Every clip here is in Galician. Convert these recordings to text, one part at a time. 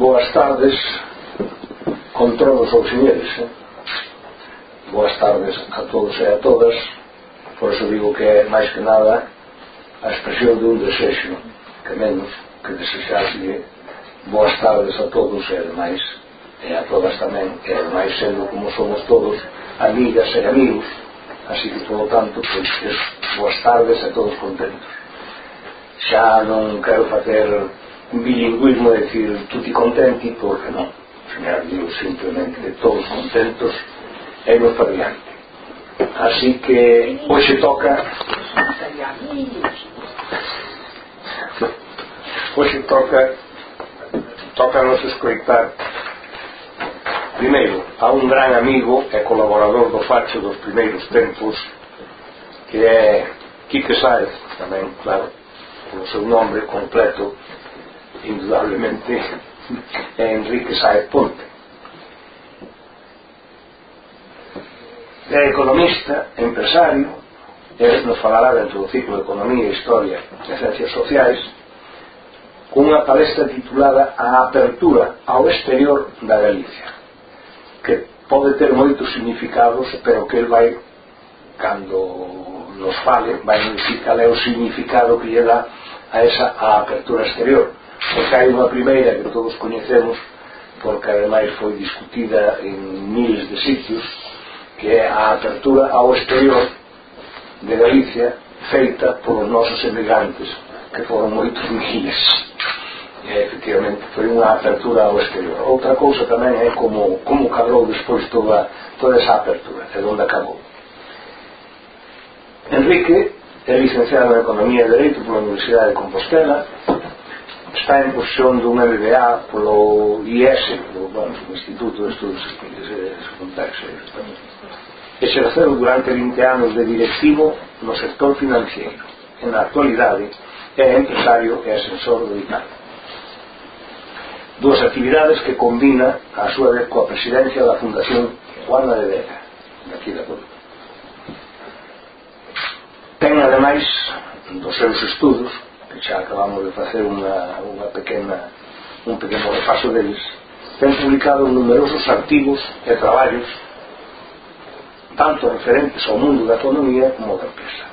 Boas tardes con todos os señores. Eh? Boas tardes a todos e a todas. Por eso digo que é máis que nada a expresión de un desexo, que menos que desexarse boas tardes a todos e ademais e a todas tamén, e ademais sendo como somos todos amigas e amigos, así que polo tanto, pois, es, boas tardes a todos contentos. Xa non quero facer un bilinguismo, é dicir, tutti contenti, porque non. Señal, digo simplemente de todos contentos e vos para diante. Así que, hoxe toca... Hoxe toca toca nos escoitar primeiro a un gran amigo e colaborador do Facho dos primeiros tempos que é Quique Sáez tamén, claro, polo seu nome completo indudablemente Enrique Saez Ponte. É economista, empresario, e nos falará dentro do ciclo de Economía, Historia e Ciencias Sociais cunha palestra titulada A apertura ao exterior da Galicia que pode ter moitos significados pero que el vai cando nos fale vai nos dicir cal é o significado que lle dá a esa a apertura exterior Pois hai unha primeira que todos coñecemos porque ademais foi discutida en miles de sitios que é a apertura ao exterior de Galicia feita polos nosos emigrantes que foron moitos miles e efectivamente foi unha apertura ao exterior. Outra cousa tamén é como, como cadrou despois toda, toda esa apertura e onde acabou. Enrique é licenciado en Economía e Dereito pola Universidade de Compostela está en posesión dun MBA polo IES, do bueno, Instituto de Estudos Frontais. Exerceu durante 20 anos de directivo no sector financiero. En a actualidade é empresario e asesor do ICAP. dúas actividades que combina a súa vez coa presidencia da Fundación Juana de Vega, daqui da Coruña. Ten ademais dos seus estudos que xa acabamos de facer unha, unha pequena, un pequeno repaso deles, ten publicado numerosos artigos e traballos tanto referentes ao mundo da economía como da empresa.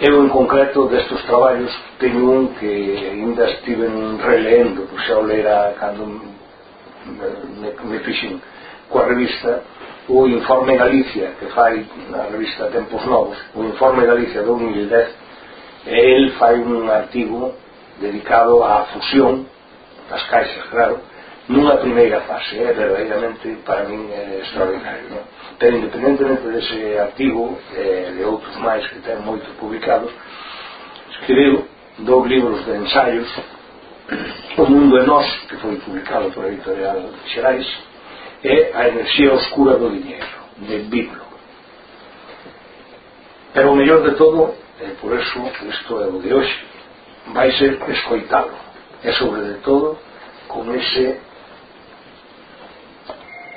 Eu, en concreto, destes traballos teño un que ainda estiven releendo, pois xa o leera cando me, me fixen coa revista o informe Galicia que fai na revista Tempos Novos o informe Galicia de 2010 e el fai un artigo dedicado á fusión das caixas, claro, nunha primeira fase, é verdadeiramente para min é extraordinario. Non? Pero independentemente dese artigo e de outros máis que ten moitos publicados, escribiu dous libros de ensaios O mundo é nós, que foi publicado por editorial Xerais, e A enerxía oscura do dinheiro, de Biblo. Pero o mellor de todo E por eso isto é o de hoxe. Vai ser escoitado. E sobre de todo con ese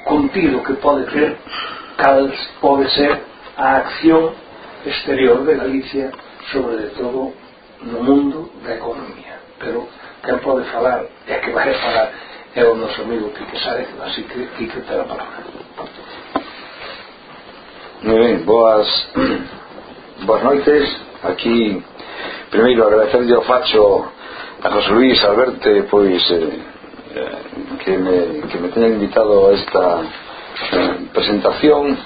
contido que pode ter cal pode ser a acción exterior de Galicia sobre de todo no mundo da economía. Pero quen pode falar e que vai falar é o noso amigo Quique Sáez, así que Quique te a palabra. Muy ben, boas, boas noites aquí primeiro agradecerlle ao Facho a José Luís Alberte pois eh, eh, que, me, que me teña invitado a esta eh, presentación.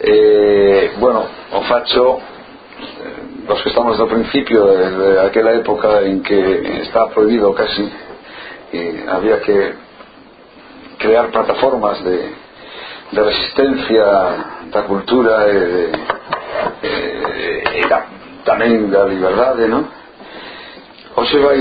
Eh, bueno o Facho eh, los que estamos do principio de, de aquela época en que estaba prohibido casi y había que crear plataformas de, de resistencia da cultura eh, eh, e, de, e, e da tamén da liberdade, non? Oxe vai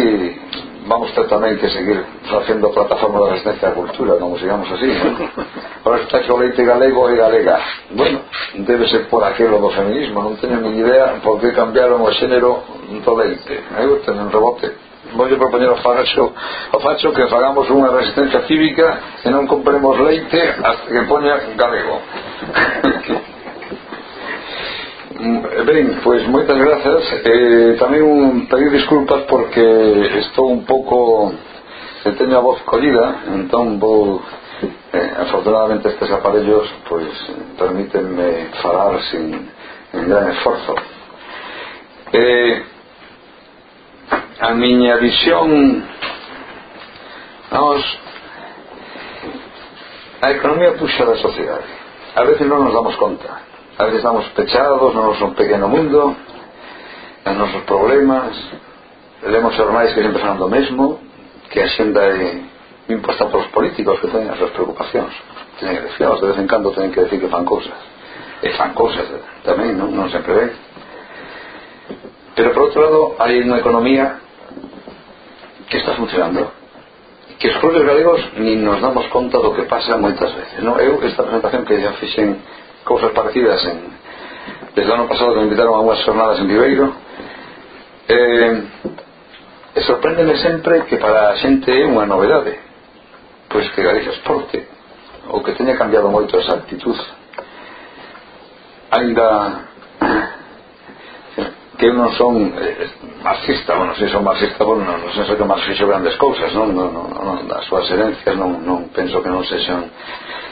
vamos ter tamén que seguir facendo a plataforma da resistencia da cultura, non sigamos así, non? Ora está que o leite galego e galega. Bueno, debe ser por aquelo do feminismo, non teño ni idea por que cambiaron o xénero do leite. Aí o un rebote. Voy a propoñer ao Facho, ao Facho que fagamos unha resistencia cívica e non compremos leite hasta que poña galego. Eh, ben, pois moitas grazas. Eh, tamén un, pedir disculpas porque estou un pouco se teño a voz collida entón vou eh, afortunadamente estes aparellos pois permítenme falar sin, sin gran esforzo. Eh, a miña visión vamos a economía puxa da sociedade. A veces non nos damos conta a veces estamos pechados no noso pequeno mundo en nosos problemas. Lemos normais que sempre son do mesmo que a xenda é imposta polos políticos que teñen as súas preocupacións teñen eleccións, de vez en cando teñen que decir que fan cousas e fan cousas tamén, non, non sempre ben pero por outro lado hai unha economía que está funcionando que os propios galegos nin nos damos conta do que pasa moitas veces non? eu esta presentación que xa fixen cousas parecidas en, desde o ano pasado que me invitaron a unhas jornadas en Viveiro. Eh, e sorpréndeme sempre que para a xente é unha novedade pois que Galicia exporte ou que teña cambiado moito esa actitud ainda que eu non son eh, marxista, bueno, se son marxista bueno, non, non senso que Marx fixo grandes cousas non, non, non, non as súas herencias non, non penso que non se son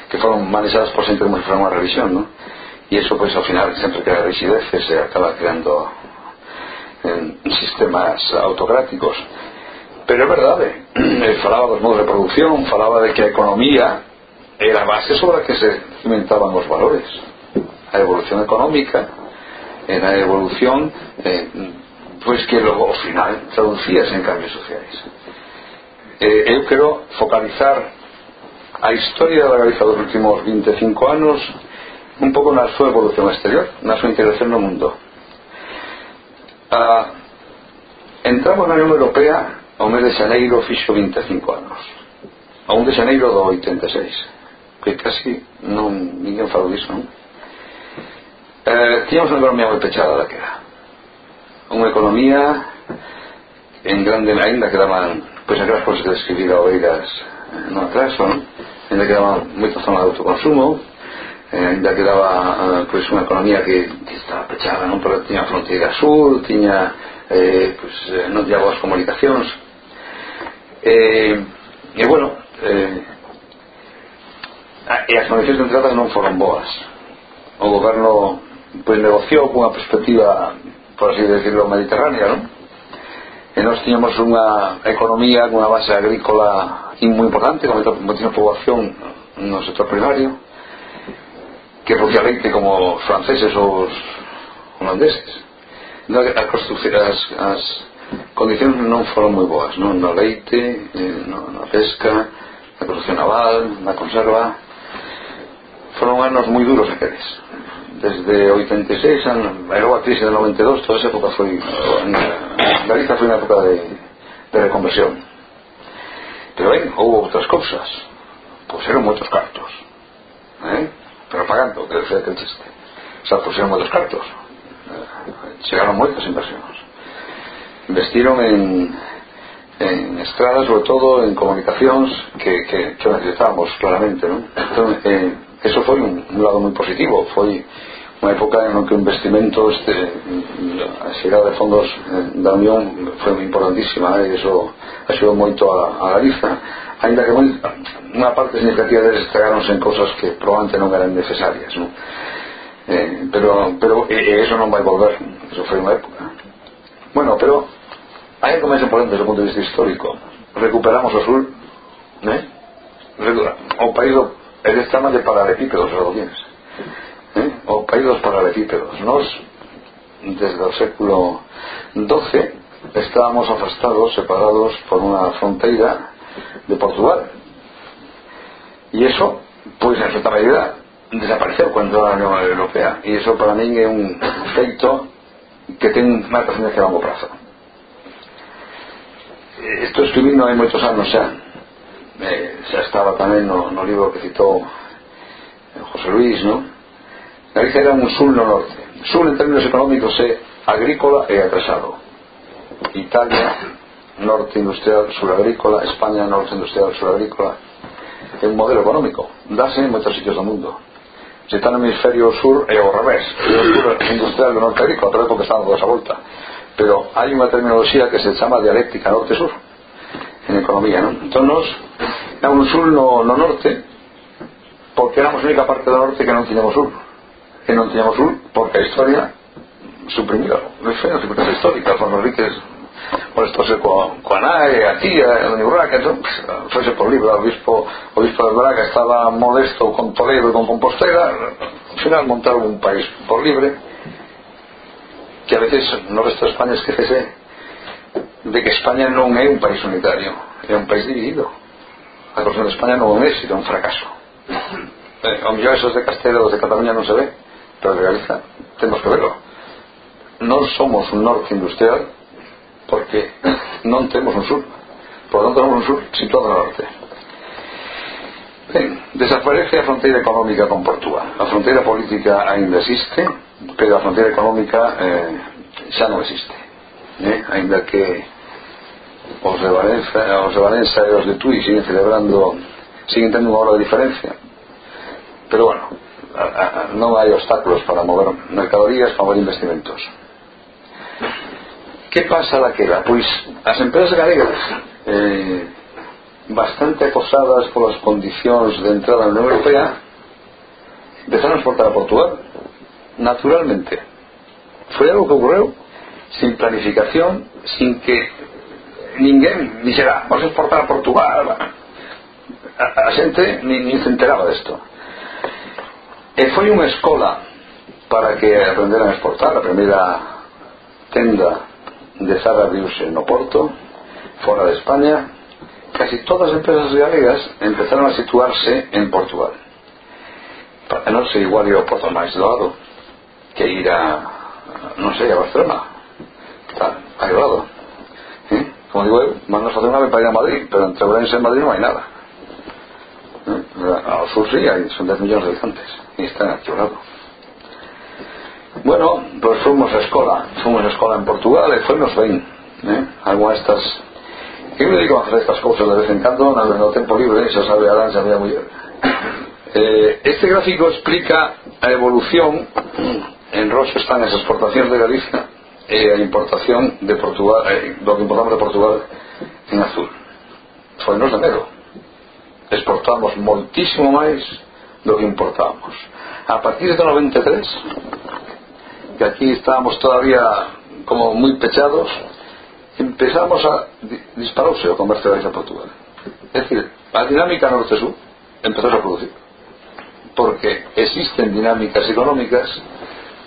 que fueron manejadas por gente como si fuera una religión, ¿no? Y eso pues al final siempre que hay residencias se acaba creando en sistemas autocráticos. Pero es verdad, eh, eh falaba los modos de producción, falaba de que a economía era base sobre la que se cimentaban los valores. la evolución económica, la evolución, eh, pues que luego al final traducías en cambios sociales. Eh, yo quiero focalizar a historia da Galiza dos últimos 25 anos un pouco na súa evolución exterior, na súa integración no mundo. Ah, entramos na Unión Europea ao mes de xaneiro fixo 25 anos. A 1 de xaneiro do 86, que casi non ninguén falou disso, non? Eh, tínhamos unha economía moi pechada daquela. Unha economía en grande ainda quedaban pois aquelas cosas que a Oeiras eh, no atraso, non? ainda que daba moita zona de autoconsumo eh, ainda quedaba eh, pois, pues, unha economía que, que estaba pechada non? Pero tiña fronteira sur tiña eh, pois, pues, non tiña boas comunicacións. Eh, e bueno eh, e as condicións de entrada non foron boas. O goberno pois, negociou cunha perspectiva por así decirlo mediterránea non? e nós tiñamos unha economía unha base agrícola moi importante con moitísima poboación no sector primario que producía como os franceses ou os holandeses. No, as, as, as condicións non foron moi boas non? No leite, eh, no, na pesca na construcción naval, na conserva. Foron anos moi duros aqueles desde 86 a logo a crise de 92 toda esa época foi Galiza foi unha época de, de reconversión. Pero ben, houve outras cousas. Pois puseron moitos cartos eh? pero pagando que decía que chiste. Xa puseron pois moitos cartos. Chegaron moitas inversións. Investiron en en estradas, sobre todo en comunicacións que, que, que necesitábamos claramente non? Entón, eh, eso foi un, un lado moi positivo. Foi unha época en que o investimento este, a chegada de fondos eh, da Unión foi moi importantísima eh, e iso axudou moito a, a Galiza ainda que moi, unha parte significativa deles estragaronse en cousas que probablemente non eran necesarias non? Eh, pero, pero e, e eso non vai volver eso foi unha época bueno, pero hai algo máis importante desde o punto de vista histórico recuperamos o sur ¿eh? o país do, é de de epípedos, o que o caídos paralelepípedos. Nos, desde el século XII, estábamos afastados, separados por una frontera de Portugal. Y eso, pues en cierta medida, desapareció cuando la Unión Europea. Y eso para mí es un efecto que tiene una trascendencia a largo plazo. Esto escribindo hai moitos anos xa eh, xa estaba tamén no, no libro que citó José Luis, non? Galicia era un sul no norte sul en términos económicos é agrícola e atrasado. Italia norte industrial, sur agrícola. España norte industrial, sur agrícola. É un modelo económico. Dase en moitos sitios do mundo. Se está no hemisferio sur é o revés. O sur industrial do norte agrícola pero é porque estamos dos volta pero hai unha terminoloxía que se chama dialéctica norte-sur en economía non? entón nos é un sur no, no norte porque éramos a única parte do norte que non tiñemos sur que non tiñamos luz porque a historia suprimida non sei, as circunstancias históricas Juan Enriquez molestose coa, coa nai a tía, a doña Urraca entón, fose por libro, o bispo o bispo de Braga estaba modesto con Toledo con Compostela ao final montaron un país por libre que a veces no resto de España esquecese de que España non é un país unitario é un país dividido. A construción de España non é un éxito, é un fracaso. Eh, ao mellor esos de Castelo de Cataluña non se ve. Pero de temos que verlo. Non somos un norte industrial porque non temos un sur. Por tanto temos un sur situado no norte. Ben, desaparece a fronteira económica con Portugal. A fronteira política ainda existe pero a fronteira económica eh, xa non existe. Eh? ainda que os de Valencia os de Valencia e os de Tui siguen celebrando siguen tendo unha hora de diferencia. Pero bueno non hai obstáculos para mover mercadorías, para mover investimentos. Que pasa daquela? Pois as empresas galegas eh, bastante acosadas polas condicións de entrada na Unión Europea empezaron a exportar a Portugal naturalmente foi algo que ocorreu sin planificación sin que ninguén dixera vamos a exportar a Portugal a, a xente nin, nin se enteraba desto de E foi unha escola para que aprenderan a exportar a primeira tenda de Zara abriuse no Porto fora de España. Casi todas as empresas galegas empezaron a situarse en Portugal. Para non ser igual ao Porto máis doado que ir a non sei, a Barcelona. Tal, aí ao lado ¿Eh? como digo eu, mandas facer unha para ir a Madrid pero entre Ourense e Madrid non hai nada. ¿Eh? ao sur si, sí, hai son 10 millóns de habitantes. E están aquí ao lado bueno, pues fomos a escola fomos a escola en Portugal e foi nos ben ¿eh? algunha estas. Eu me digo a facer estas cousas de vez en cando no, no libre, xa sabe Adán, xa a muller eh, este gráfico explica a evolución en roxo están as exportacións de Galicia e a importación de Portugal eh, do que importamos de Portugal en azul. Foi nos de medo exportamos moitísimo máis do que importábamos a partir de 93 que aquí estábamos todavía como moi pechados empezamos a disparouse o de a Portugal. É dicir, a dinámica norte-sur empezou a producir porque existen dinámicas económicas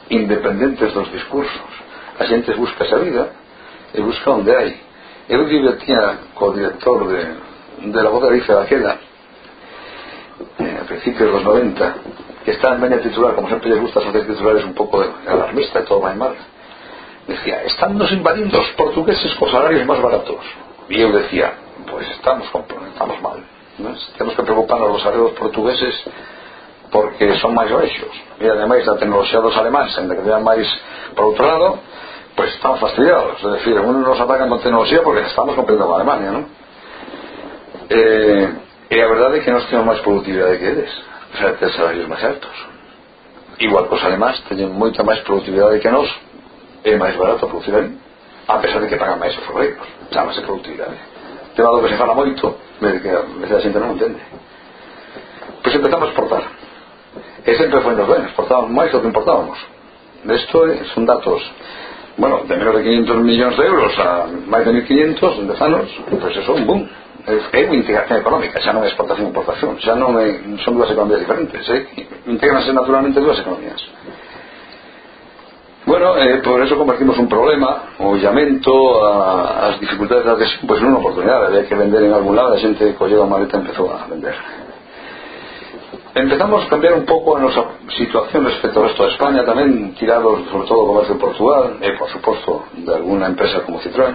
independentes dos discursos. A xente busca esa vida e busca onde hai eu divertía co director de, de la voz de daquela eh, a principios dos 90 que está en media titular como sempre les gusta facer titulares un pouco alarmista e todo vai mal decía, están nos invadindo os portugueses cos salarios máis baratos e eu decía, pues estamos, estamos mal ¿no? temos que preocuparnos dos salarios portugueses porque son máis baixos e ademais da tecnoloxía dos alemáns en que vean máis por outro lado pues estamos fastidiados es decir, unos nos atacan con tecnoloxía porque estamos competindo con Alemania ¿no? eh, a verdade é que nós temos máis productividade que eles sea, a salarios máis altos. Igual que os alemás teñen moita máis productividade que nós é máis barato producir ali a pesar de que pagan máis os obreiros chamase productividade tema do que se fala moito mas que a veces a xente non entende pois empezamos a exportar. E sempre foi nos ben exportábamos máis do que importábamos. Isto son datos bueno, de menos de 500 millóns de euros a máis de 1500 en 10 anos pois eso é un boom. Es hay una integración económica, ya no es exportación-importación, ya no me, son dos economías diferentes, ¿eh? integranse naturalmente dos economías. Bueno, eh, por eso convertimos un problema o llamento a, a las dificultades de la adhesión, pues en una oportunidad, había que vender en algún lado, la gente con lleva maleta empezó a vender. Empezamos a cambiar un poco nuestra situación respecto al resto de España, también tirados sobre todo comercio de Portugal, eh, por supuesto de alguna empresa como Citroën.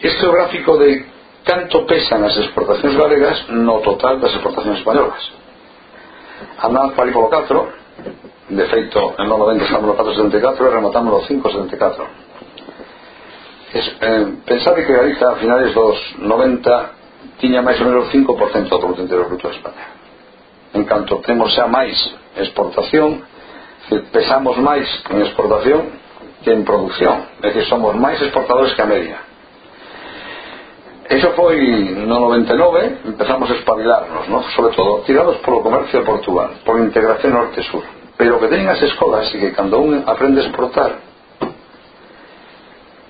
Este gráfico de canto pesan as exportacións galegas no total das exportacións españolas. Andamos para ali polo 4 de feito en no 90 estamos no 474 e rematamos no 574 es, eh, pensade que Galiza a finales dos 90 tiña máis ou menos 5% do Producto Interior Bruto de España. En canto temos xa máis exportación pesamos máis en exportación que en producción. É que somos máis exportadores que a media. Eso foi no 99, empezamos a espabilarnos, ¿no? sobre todo, tirados polo comercio portugal, por integración norte-sur. Pero o que teñen as escolas e que cando un aprende a exportar,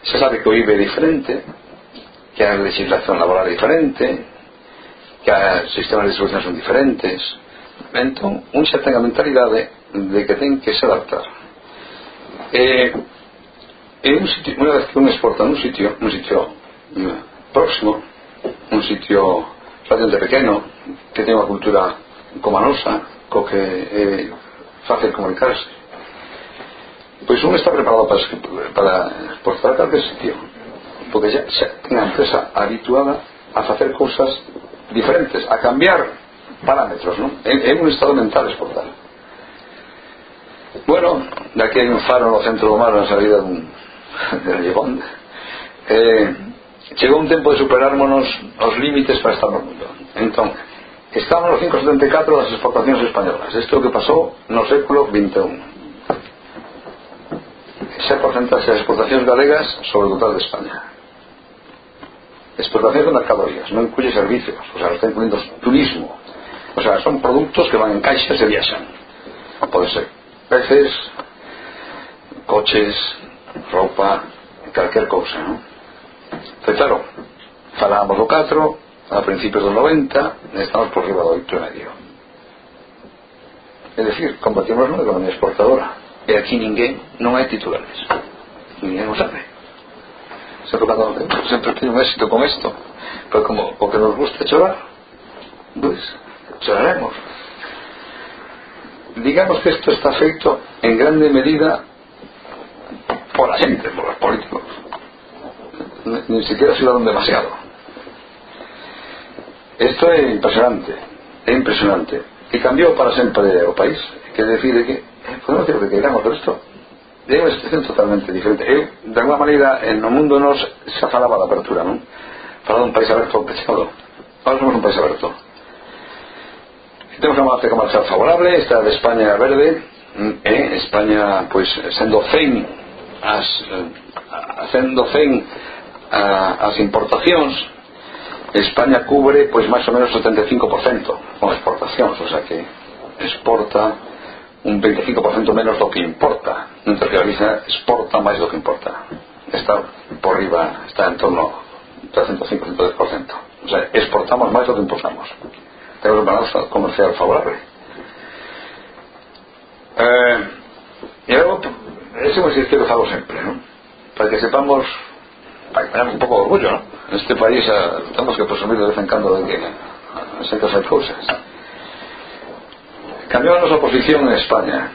se sabe que o IBE é diferente, que a legislación laboral é diferente, que os sistemas de distribución son diferentes. Entón, un xa ten a mentalidade de que ten que se adaptar. Eh, e, e un sitio, unha vez que un exporta nun sitio, un sitio próximo, un sitio relativamente pequeno, que ten unha cultura como a nosa, co que é fácil comunicarse. Pois un está preparado para, para a calquer sitio, porque xa, xa ten a empresa habituada a facer cousas diferentes, a cambiar parámetros, non? É, é un estado mental exportar. Bueno, de aquí hai un faro no centro do mar na salida de Llegón eh, chegou un tempo de superármonos os límites para estar no mundo. Entón, estamos no 574 das exportacións españolas. Isto é o que pasou no século XXI esa porcentaxe das exportacións galegas sobre o total de España. Exportacións de mercadorías non incluye servicios, o sea, está incluindo turismo. O sea, son produtos que van en caixas e viaxan. Pode ser peces coches roupa, calquer cousa, non? Pero claro, falábamos do 4 a principios do 90 estamos por riba do 8 medio. É dicir, combatimos unha economía exportadora e aquí ninguén non hai titulares. Ninguén o sabe. Sempre, cando, sempre teño un éxito con isto, pero como o que nos gusta chorar, pois, choraremos. Digamos que isto está feito en grande medida por a xente, por os políticos ni siquiera sudaron demasiado. Esto é impresionante, é impresionante. E cambiou para sempre o país. Que decide que podemos decir o que queiramos, pero isto é unha situación totalmente diferente. Eu, de alguma maneira, no mundo nos xa falaba da apertura, non? Falaba un país aberto pechado. Ahora somos un país aberto. Temos unha marte comercial favorable, esta de España verde, mm, eh? España, pois, pues, sendo fen as, eh, sendo fen a, as importacións España cubre pois máis ou menos o 75% con exportacións o sea que exporta un 25% menos do que importa. Mentre que Galicia exporta máis do que importa. Está por riba está en torno ao 305% o sea exportamos máis do que importamos. Temos un balanza comercial favorable. Eh, e logo ese é un exercicio que falo sempre ¿no? para que sepamos para que tenemos un poco de orgullo, ¿no? En este país eh, a, tenemos que presumir de vez en cuando de que en ciertas hay cosas. Cambió nuestra posición en España.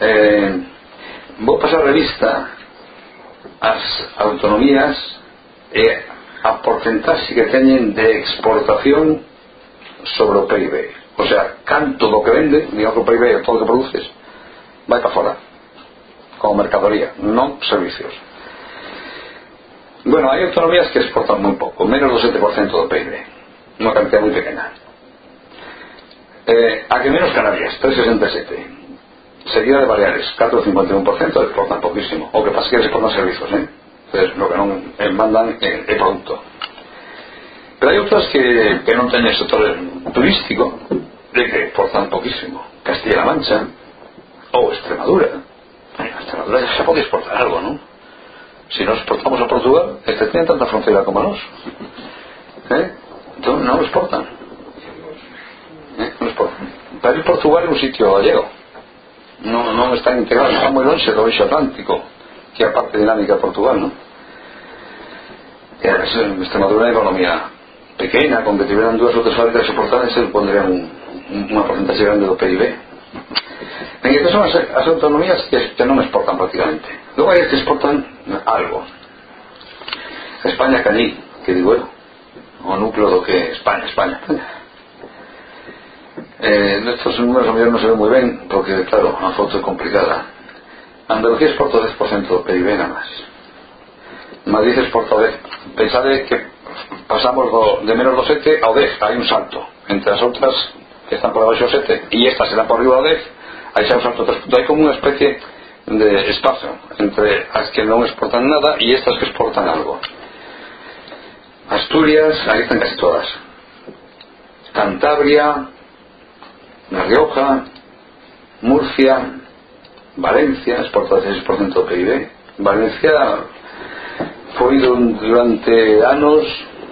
Eh, voy a pasar revista ás autonomías e a porcentaxe que teñen de exportación sobre o PIB. O sea, canto do que vende, digamos o PIB, todo o que produces, vai para fora, como mercadoría, non servicios. Bueno, hai autonomías que exportan moi pouco, menos do 7% do PIB, unha cantidad moi pequena. Eh, a que menos Canarias, 3,67. Seguida de Baleares, 4,51%, exportan poquísimo. O que pasa que exportan servizos, eh? Entonces, lo que eh, mandan é, é producto. Pero hai outras que, que non teñen sector turístico, de que exportan poquísimo. Castilla-La Mancha, ou Extremadura. Bueno, Extremadura xa pode exportar algo, non? Si nos exportamos a Portugal, es que tienen tanta frontera como nos. ¿Eh? Entonces no lo exportan. ¿Eh? No exportan. Para ir Portugal es un sitio gallego. No, no está integrado, está muy longe del oeste atlántico, que aparte dinámica de Portugal, ¿no? Eh, es Extremadura una economía pequeña, con que tuvieran dos o tres fábricas exportadas se pondrían un, una porcentaje grande del PIB E estas son as, as autonomías que, que non exportan prácticamente. Logo hai as que exportan algo. España Cali, que digo eu, o núcleo do que España, España. Eh, nestos números a mellor non se ve moi ben, porque, claro, a foto é complicada. Andalucía exporta 10% do PIB nada máis. Madrid exporta 10%. Pensade que pasamos do, de menos do 7 ao 10, hai un salto. Entre as outras están por abaixo do 7 e estas están por arriba do 10 aí xa usan outros puntos hai como unha especie de espacio entre as que non exportan nada e estas que exportan algo. Asturias aí están casi todas. Cantabria La Rioja Murcia Valencia exporta 6% do PIB Valencia foi durante anos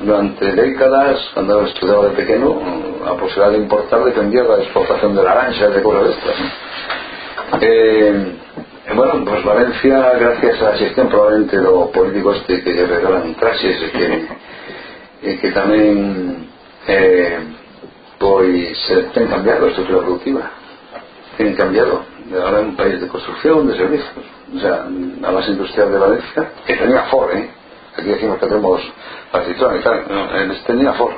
durante décadas, cando eu estudaba de pequeno, a posibilidad de importar dependía da exportación de naranjas, de cosas destas. Eh, eh, bueno, pues Valencia, gracias a la xestión probablemente do político este que regalan traxes e que, e que tamén eh, pois cambiado a estructura productiva ten cambiado ahora é un país de construcción, de servicios o sea, a base industrial de Valencia que tenía FOR, ¿eh? Aquí decimos que tenemos la Citroën y tal. No, tenía FOR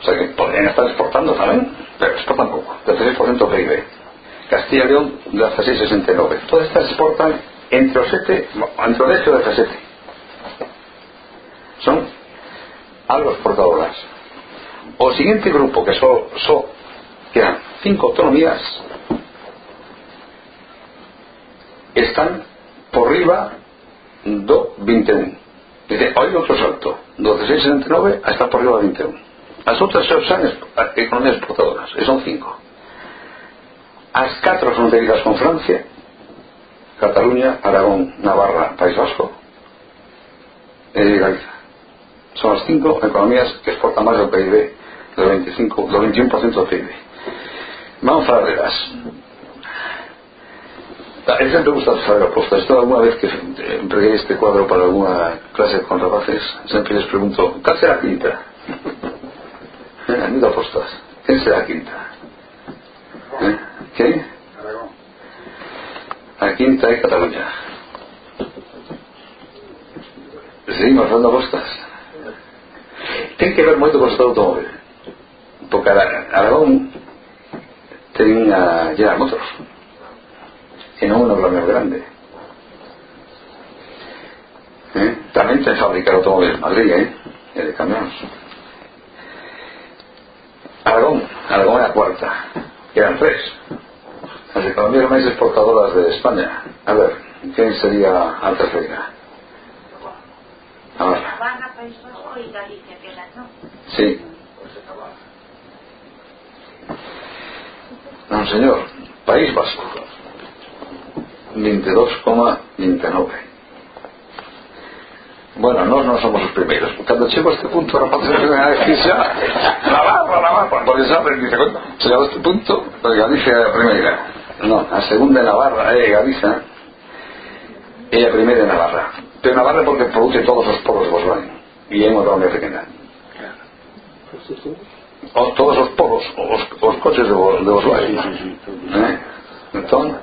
o sea que podrían estar exportando también pero exportan poco, del 3% PIB Castilla y León de 1669 todas estas exportan entre o 7 entre o 10 e o 17 son algo exportadoras. O siguiente grupo que son so, que eran cinco autonomías están por riba do 21 dice, hai outro salto. Do 16,69 hasta por riba 21 as outras son economías eh, exportadoras e son cinco. As catro fronteiras con Francia Cataluña, Aragón, Navarra, País Vasco e Galiza son as cinco economías que exportan máis do PIB do 25, do 21% do PIB vamos falar delas a mí sempre gusta saber a posta esto alguna vez que empregué este cuadro para alguna clase con rapaces sempre les pregunto ¿cal será quinta? eh, a mí da postas ¿quién será quinta? ¿Eh? ¿qué? a quinta é Cataluña seguimos dando postas ten que ver moito con o estado automóvil porque Aragón ten a General Motors sino unos los más grandes. ¿Eh? También se fabrica automóviles en Madrid, ¿eh? El de camión. Aragón, Aragón era cuarta, eran tres. Las economías más exportadoras de España. A ver, ¿quién sería Alta Feira? Navarra. Sí. No, señor. País Vasco. 22,29. Bueno, no, no somos los primeros. Cuando llego a este punto, no pasa nada. La barra, la barra. Porque saben, dice, bueno, se a este punto, pues Galicia era la primera. No, la segunda en Navarra, eh, Galicia, es la primera de Navarra. Pero Navarra porque produce todos los poros de Volkswagen. Y hemos dado una pequeña. O, todos los poros, os, os coches de, de Volkswagen. ¿eh? Entonces,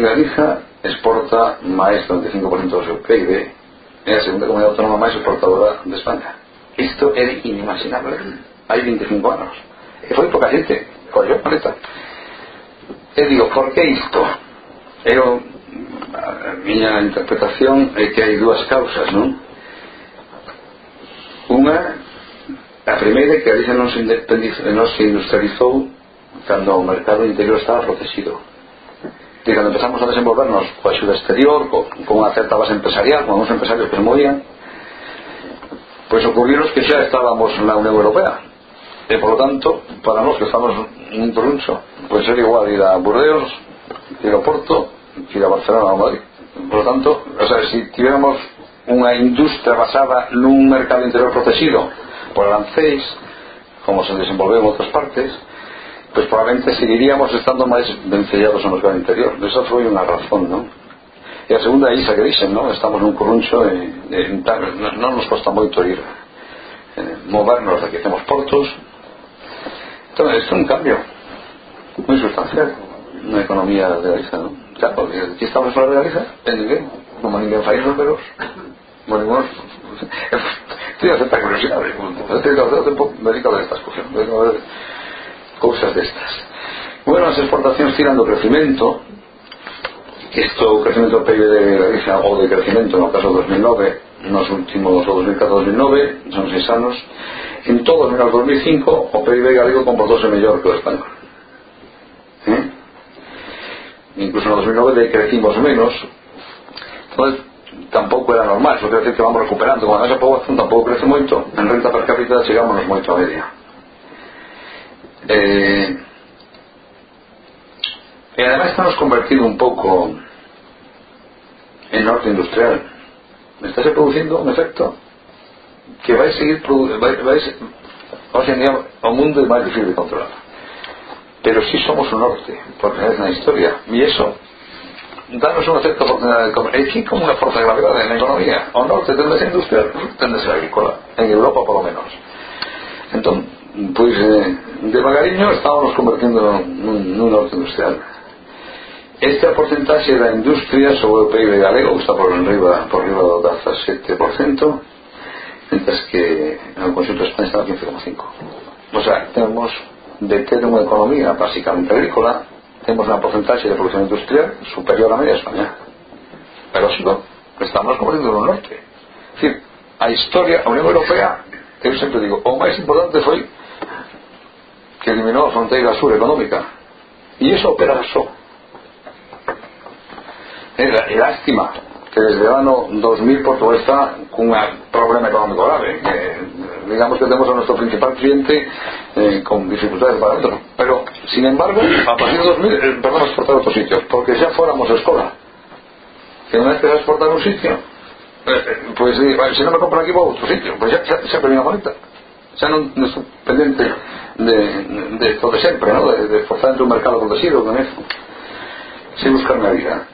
Galiza exporta máis do 25% do seu PIB é a segunda comunidade autónoma máis exportadora de España. Isto é inimaginable. Hai 25 anos. E foi poca xente. Colleu maleta e digo, por que isto? eu a miña interpretación é que hai dúas causas non? unha a primeira é que a Galiza non se, non se industrializou cando o mercado interior estaba protegido e cando empezamos a desenvolvernos coa axuda exterior, co, con unha certa base empresarial, con uns empresarios que se movían, pois pues ocurriros que xa estábamos na Unión Europea. E, por lo tanto, para nós que estamos un pruncho, pois ser igual ir a Burdeos, ir a Porto, ir a Barcelona ou Madrid. Por lo tanto, o sea, si tivéramos unha industria basada nun mercado interior protegido por arancéis, como se desenvolveu en outras partes, pois probablemente seguiríamos estando máis vencellados no mercado interior esa foi unha razón non? e a segunda é isa que dixen non? estamos nun corruncho e, e, non nos costa moito ir eh, movernos de que portos Entonces, esto es un cambio muy sustancial na economía de Galicia, ¿no? Claro, aquí estamos de Galicia, en ninguén, como ninguén fai números, como ninguén a certa curiosidade, eu tenho que tempo me dedico a ver estas cosas, cousas destas bueno, as exportacións tirando crecimento isto o crecimento do PIB de Galicia ou de crecimento no caso 2009 nos últimos 2014-2009 son seis anos en todo menos 2005 o PIB galego comportóse mellor que o español. ¿Eh? incluso no 2009 crecimos menos. Entonces tampouco era normal, só quer que vamos recuperando. Con a nosa poboación tampouco crece moito en renta per cápita chegámonos moito a media. Eh, e ademais estamos convertido un pouco en norte industrial. Me estáse producindo un efecto? Que vai seguir vai, vai, hoxe en día o mundo é máis difícil de controlar. Pero si sí somos un norte por primeira vez na historia. E eso danos unha certa oportunidade de comer e como unha forza gravedade na economía. O norte tende a ser industrial tende a ser agrícola en Europa polo menos. Entón pois eh, devagariño estábamos convertindo nun, nunha industrial. Esta porcentaxe da industria sobre o PIB galego está por riba, por riba do 17% mientras que no conxunto España está no 15,5% o sea, temos de ter unha economía basicamente agrícola temos unha porcentaxe de producción industrial superior á media España. Pero si non, estamos convertindo no norte es decir, a historia, a Unión Europea eu sempre digo, o máis importante foi que eliminou a fronteira sur económica. E iso opera só é lástima que desde o ano 2000 Portugal está cun problema económico grave que, digamos que temos a nuestro principal cliente eh, con dificultades para dentro pero sin embargo a partir de 2000 eh, perdón exportar a otros sitios porque xa fóramos a escola. Que unha vez que vas a exportar a un sitio eh, eh pues eh, se non me compro aquí vou a outro sitio pues xa, xa, xa a bonita. Xa non, non estou pendiente de, de esto de sempre, ¿no? de, de forzante un mercado convecido con eso. Sin buscar na vida.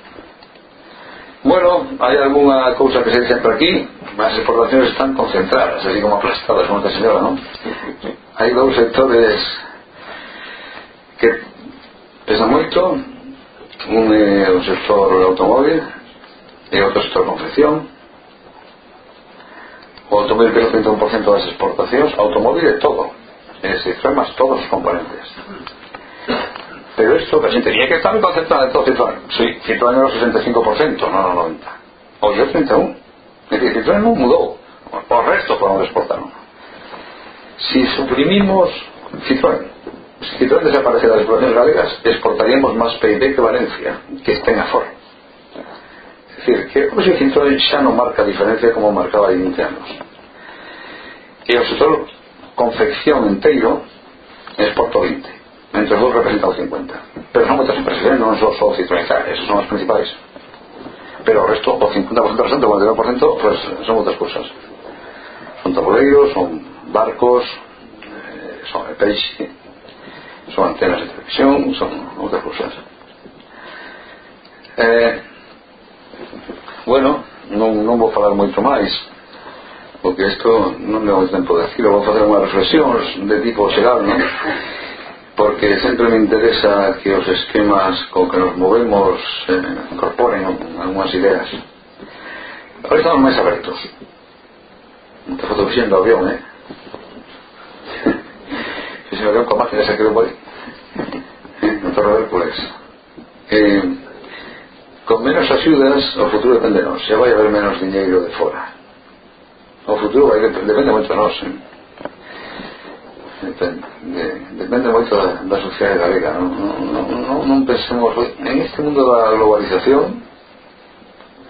Bueno, hai algunha cousa que se dice por aquí. As exportacións están concentradas así como aplastadas, como esta señora ¿no? hai dous sectores que pesan moito un é o sector automóvil e outro sector confección. O automóvil pesa 31% das exportacións automóvil é todo. É se máis todos os componentes. Pero esto se tenía que estar muy concentrado en todo Citroën sí, Citroën era el 65% no no 90% o yo 31 es decir, Citroën non mudou o resto foron exportaron si suprimimos Citroën si Citroën desaparece das exploraciones galegas exportaríamos máis PIB que Valencia que está en Afor es decir, que hoxe Citroën xa non marca diferencia como marcaba hai 20 anos e o sector confección inteiro exporto 20 entre os dous representa o 50 pero son moitas empresas, non son só Citroën esos son os principais pero o resto, o 50% restante, o 49% pues, son outras cousas son tabuleiros, son barcos eh, son peixe son antenas de televisión son outras cousas eh, bueno non, non vou falar moito máis porque isto non me tempo de decirlo vou facer unhas reflexións de tipo xeral non? porque sempre me interesa que os esquemas con que nos movemos eh, incorporen algunhas ideas. Ahora estamos máis abertos esta fotografía do avión eh que se me avión con máquina esa que veo por aí no Torre Hércules. Eh, con menos axudas o futuro depende de nós xa vai haber menos dinheiro de fora O futuro depende moito de nós, eh? depende, depende moito da, da sociedade galega non, non, non, non pensemos en este mundo da globalización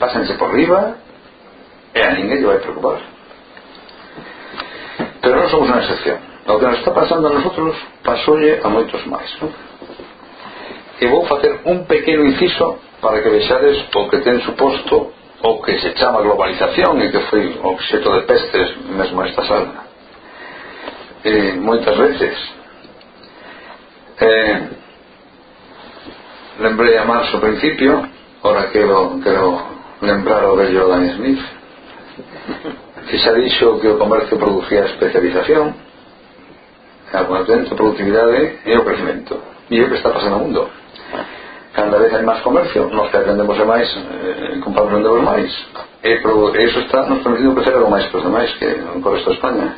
pásanse por riba e a ninguén lle vai preocupar pero non somos unha excepción o que nos está pasando a nosotros pasoulle a moitos máis non? e vou facer un pequeno inciso para que vexades o que ten suposto o que se chama globalización e que foi obxeto de pestes mesmo esta sala. E, moitas veces e, lembrei a Marx ao principio ora quero, quero lembrar o bello Dan Smith que xa dixo que o comercio producía especialización a potencia, productividade e o crecimento e o que está pasando no mundo cada vez hai máis comercio nos que aprendemos e máis eh, comprendemos máis e, pro, e iso está nos permitindo crecer algo máis que os demais que o resto de España.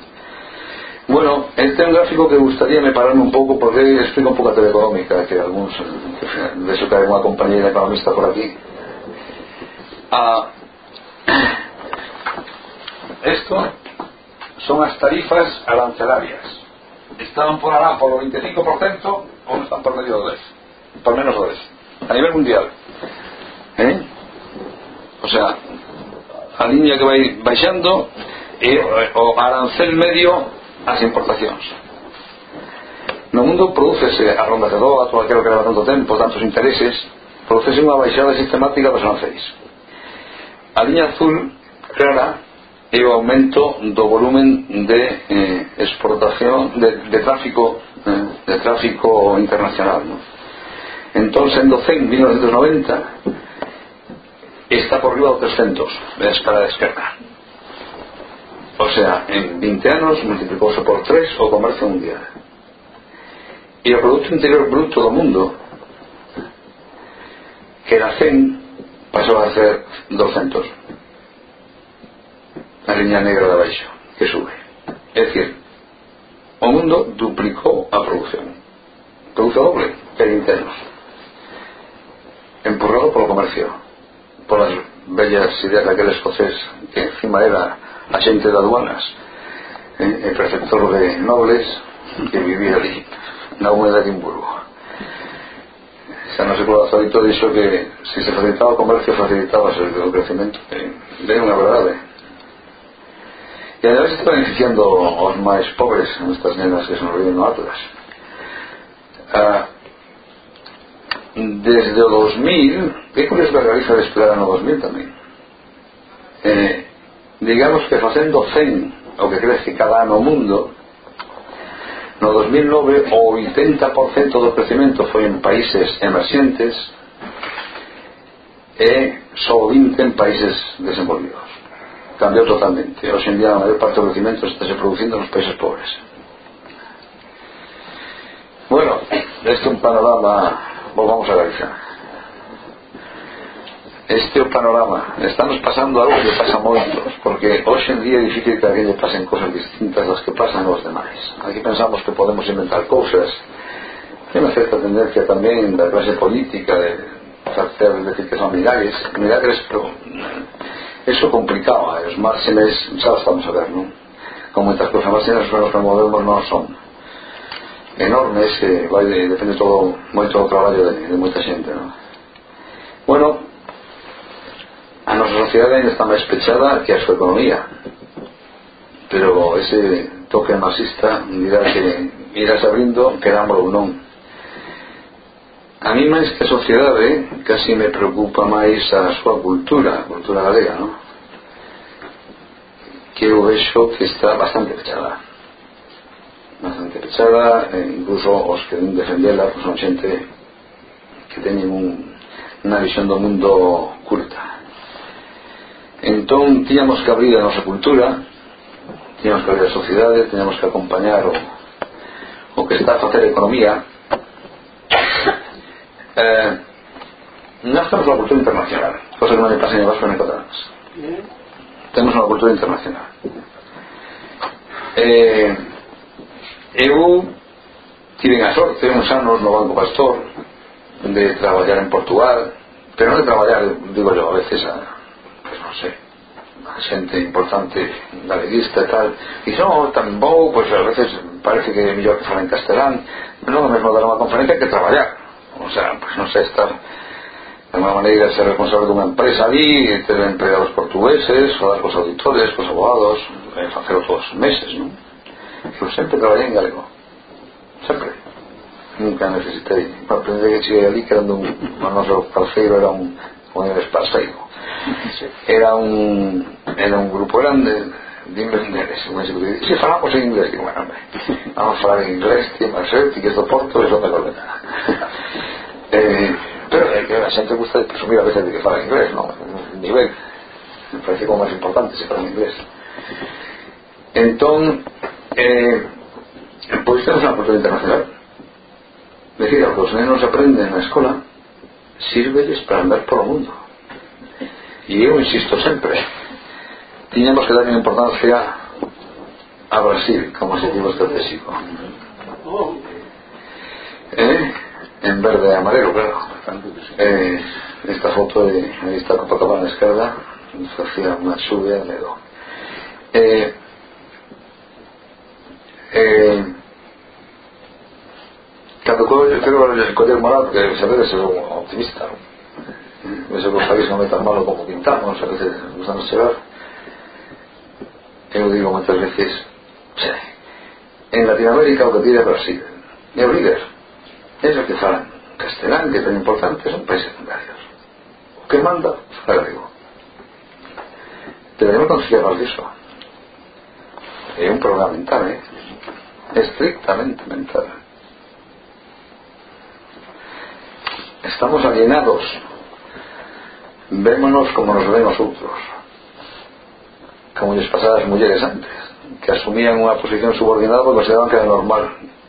Bueno, este é un gráfico que gustaría me pararme un pouco porque explica un pouco a teoría económica que algúns, de eso que hai unha compañera economista por aquí. Ah, esto son as tarifas arancelarias. Estaban por alá por o 25% ou están por medio do 10 por menos do 10 a nivel mundial eh? o sea a liña que vai baixando é o arancel medio ás importacións no mundo producese a redor a cualquer que leva tanto tempo tantos intereses producese unha baixada sistemática dos aranceis a liña azul clara e o aumento do volumen de eh, exportación de, de tráfico eh, de tráfico internacional non? entonces en Docen, 1990 está por arriba de 300 ves? Para descargar o sea en 20 anos multiplicouse por 3 o comercio mundial e o Producto Interior Bruto do mundo que era 100 pasou a ser 200 a liña negra de abaixo que sube. É dicir o mundo duplicou a producción. Produce doble en internos empurrado polo comercio polas bellas ideas daquel escocés que encima era a xente de aduanas eh, el prefector de nobles que vivía ali na unha de Edimburgo. Xa non se cola Zoito dixo que se se facilitaba o comercio facilitaba o crecimento eh, de unha verdade. E además está beneficiando os máis pobres estas nenas que son no Atlas. Ah, desde o 2000, é curioso que a Galiza desplegara no 2000 tamén, eh, digamos que facendo 100 o que crece cada ano o mundo, no 2009 o 80% do crecimento foi en países emerxentes e só 20 en países desenvolvidos. Cambiou totalmente. Hoxe en día a maior parte do crecimento está se producindo nos países pobres. Bueno, este é un panorama Bom, vamos a Galicia. Este é o panorama. Estamos pasando algo que pasa moitos, porque hoxe en día é difícil que a alguén pasen cosas distintas das que pasan aos demais. Aquí pensamos que podemos inventar cousas. Hai unha certa tendencia tamén da clase política de facer decir que son milagres. Milagres, pero eso complicaba. Eh. Os márgenes, xa estamos a ver, non? Con moitas cosas márgenes, os que movemos non son Eh, enorme ese vai de, depende todo moito do traballo de, de moita xente non? bueno a nosa sociedade ainda está máis pechada que a súa economía pero ese toque marxista dirá que irás abrindo quedámoslo ou non a mí máis que a sociedade ¿eh? casi me preocupa máis a súa cultura a cultura galega non? que eu vexo que está bastante pechada bastante pechada e incluso os que ven defendela pues, son xente que teñen un, unha visión do mundo culta. Entón tiñamos que abrir a nosa cultura tiñamos que abrir a sociedade tiñamos que acompañar o, o que está a facer a economía. Eh, nós temos unha cultura internacional. Cosa que non le pasa en vasco ni a temos unha cultura internacional. Eh, Eu tive a sorte uns anos no Banco Pastor de traballar en Portugal pero non de traballar, digo yo, a veces a, pues non sei a xente importante galeguista e tal e son tan vou, pois pues, a veces parece que é mellor que fala en castelán non o mesmo dar unha conferencia que traballar o sea, pois pues, non sei, estar de unha maneira ser responsable dunha empresa ali ter empregados portugueses falar cos auditores, cos abogados eh, facelo todos os meses, non? sempre traballei en galego. Sempre nunca necesitei aprender que cheguei ali que era un, o noso parceiro era un un parceiro era un era un grupo grande de inglés. se falamos en inglés digo, bueno, hombre, vamos a falar en inglés que máis certo que é do Porto e do Barcelona eh, pero é que a xente gusta de presumir a veces de que fala inglés non? un nivel me parece como máis importante se fala en inglés entón eh, pues el budista es una oportunidad internacional. Es decir, a los niños aprenden en la escuela, sírveles para andar por el mundo. Y yo insisto siempre, tenemos que dar importancia a Brasil como sitio estratégico. ¿Eh? En verde y amarillo, claro. Eh, esta foto de ahí está Copacabana a la izquierda, nos hacía una lluvia de eh, Ε, κατά κόλλο θέλω να escoger moral porque saber es un optimista. ¿no? Eso que os sabéis non é tan malo como pintamos, a veces nos gustamos chegar Eu digo moitas veces, che, en Latinoamérica o que tiene Brasil, e o líder. É o que falan castelán, que é tan importante, son países secundarios. O que manda, fala grego. Deberíamos considerarnos disso. É un problema mental, eh? Estrictamente mental. Estamos alienados. Vémonos como nos ven os outros como lles pasaba as mulleres antes que asumían unha posición subordinada porque consideraban que era normal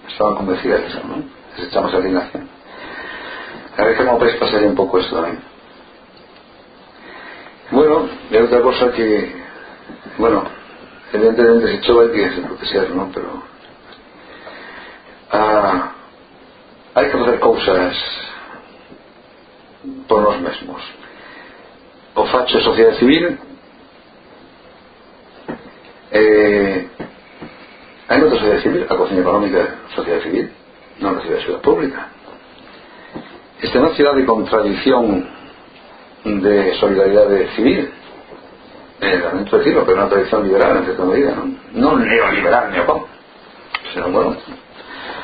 estaban convencidas de eso ¿no? se echamos alienación. A ver como país pasaría un pouco esto tamén bueno, y otra cosa que bueno evidentemente se echó hay que se proteger ¿no? pero Ah, hai que facer cousas por nos mesmos. O facho sociedade civil eh, hai noutra sociedade civil a cociña económica sociedade civil non recibe axuda pública. Esta é unha cidade con tradición de solidaridade civil. Eh, lamento decirlo, pero é unha tradición liberal en certa medida non, non neoliberal, neopón senón, bueno,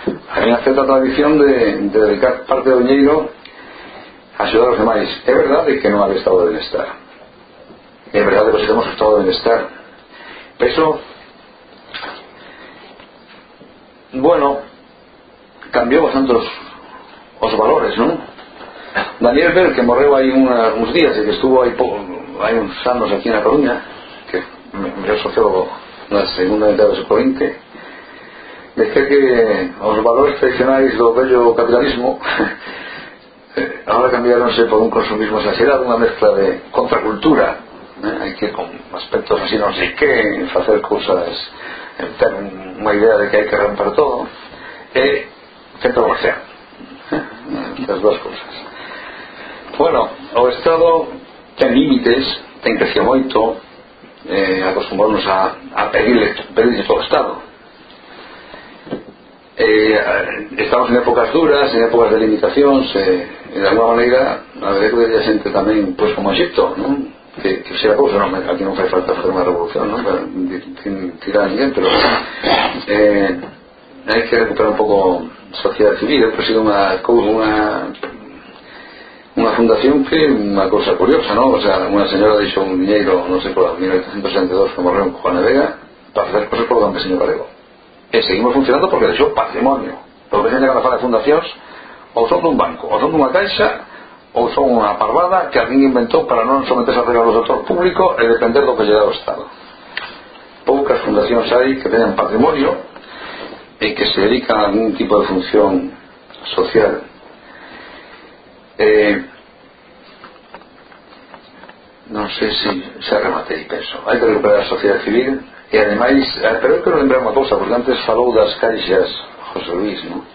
Hay una cierta tradición de, dedicar parte del dinero a ayudar a los demás. Es verdad de que no hay estado de bienestar. Es verdad que poseemos estado de bienestar. Pero eso, bueno, cambió bastante los, valores, ¿no? Daniel Bell, que morreu ahí unos días y que estuvo ahí, hay unos años aquí en La Coruña, que me, me sociólogo na segunda mitad do século XX decía que os valores tradicionais do bello capitalismo ahora cambiaronse por un consumismo exagerado, unha mezcla de contracultura, né? hai que con aspectos así non sei que, facer cousas, ter unha idea de que hai que romper todo, e centro comercial. As dúas cousas. Bueno, o Estado ten límites, ten que ser moito, eh, acostumbrarnos a, a pedirle, pedirle todo o Estado, eh, estamos en épocas duras, en épocas de limitacións, eh, e de alguma maneira, a ver, que a xente tamén, pois como Egipto, non? Que, que sea cousa, non, aquí non fai falta facer unha revolución, non? Para, tirar a ninguén, pero eh, hai que recuperar un pouco sociedade civil, pero sido unha unha unha fundación que unha cousa curiosa, non? O sea, unha señora deixou un dinheiro, non sei, por 1862 que morreu en Juana Vega para facer cosas por don Peseño Galego e seguimos funcionando porque deixou patrimonio. Pero que chegan a de fundacións ou son dun banco, ou son dunha caixa ou son unha parvada que alguén inventou para non someterse a regalo do sector público e depender do que lle dá o Estado. Poucas fundacións hai que teñan patrimonio e que se dedican a algún tipo de función social. Eh, non sei se xa rematei penso hai que recuperar a sociedade civil. E ademais, eh, pero eu quero lembrar unha cousa, porque antes falou das caixas José Luis non?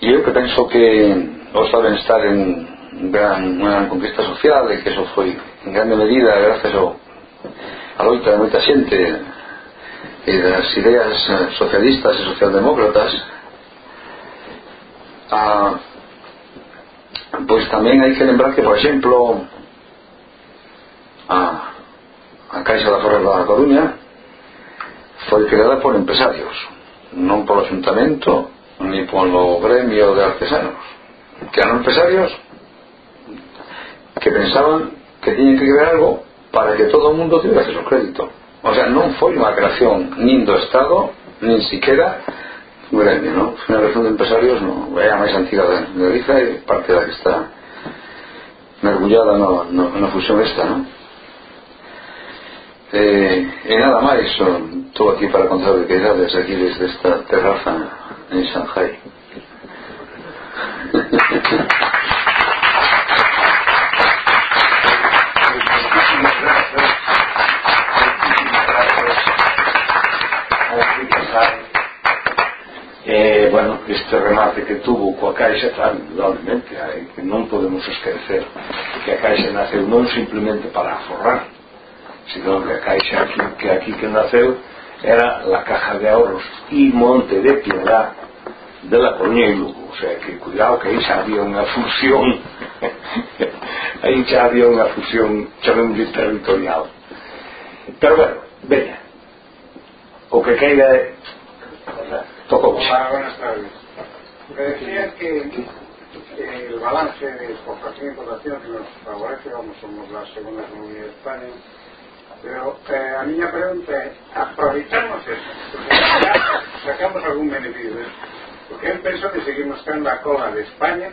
E eu que penso que o saben estar en gran, unha conquista social e que eso foi en grande medida gracias ao, a loita de moita xente e das ideas eh, socialistas e socialdemócratas a, pois tamén hai que lembrar que, por exemplo a a Caixa da Ferrer da Coruña foi creada por empresarios non polo Ayuntamento ni polo gremio de artesanos que eran empresarios que pensaban que tiñen que crear algo para que todo o mundo tivera acceso ao crédito o sea, non foi unha creación nin do Estado nin siquiera gremio, non? Foi unha creación de empresarios no, é a máis de Galicia e parte da que está mergullada no, no, na fusión esta, non? Eh, e nada máis, estou aquí para contar de que queirades aquí desde esta terraza en Shanghai. Eh, bueno, este remate que tuvo coa Caixa claro, indudablemente eh, que non podemos esquecer que a Caixa naceu non simplemente para aforrar sino que a caixa que aquí que naceu era la Caja de Ahorros y Monte de Piedad de La Coruña e Lugo. O sea, que cuidado que aí xa había unha fusión aí xa había unha fusión chamemos territorial. Pero bueno, veña o que queira é tocou ah, buenas tardes. Me decías que eh, el balance de exportación e importación que nos favorece, vamos, somos la segunda comunidad de España Pero eh, a miña pregunta é, aproveitamos eso, sacamos algún beneficio de eso. Porque eu penso que seguimos tendo a cola de España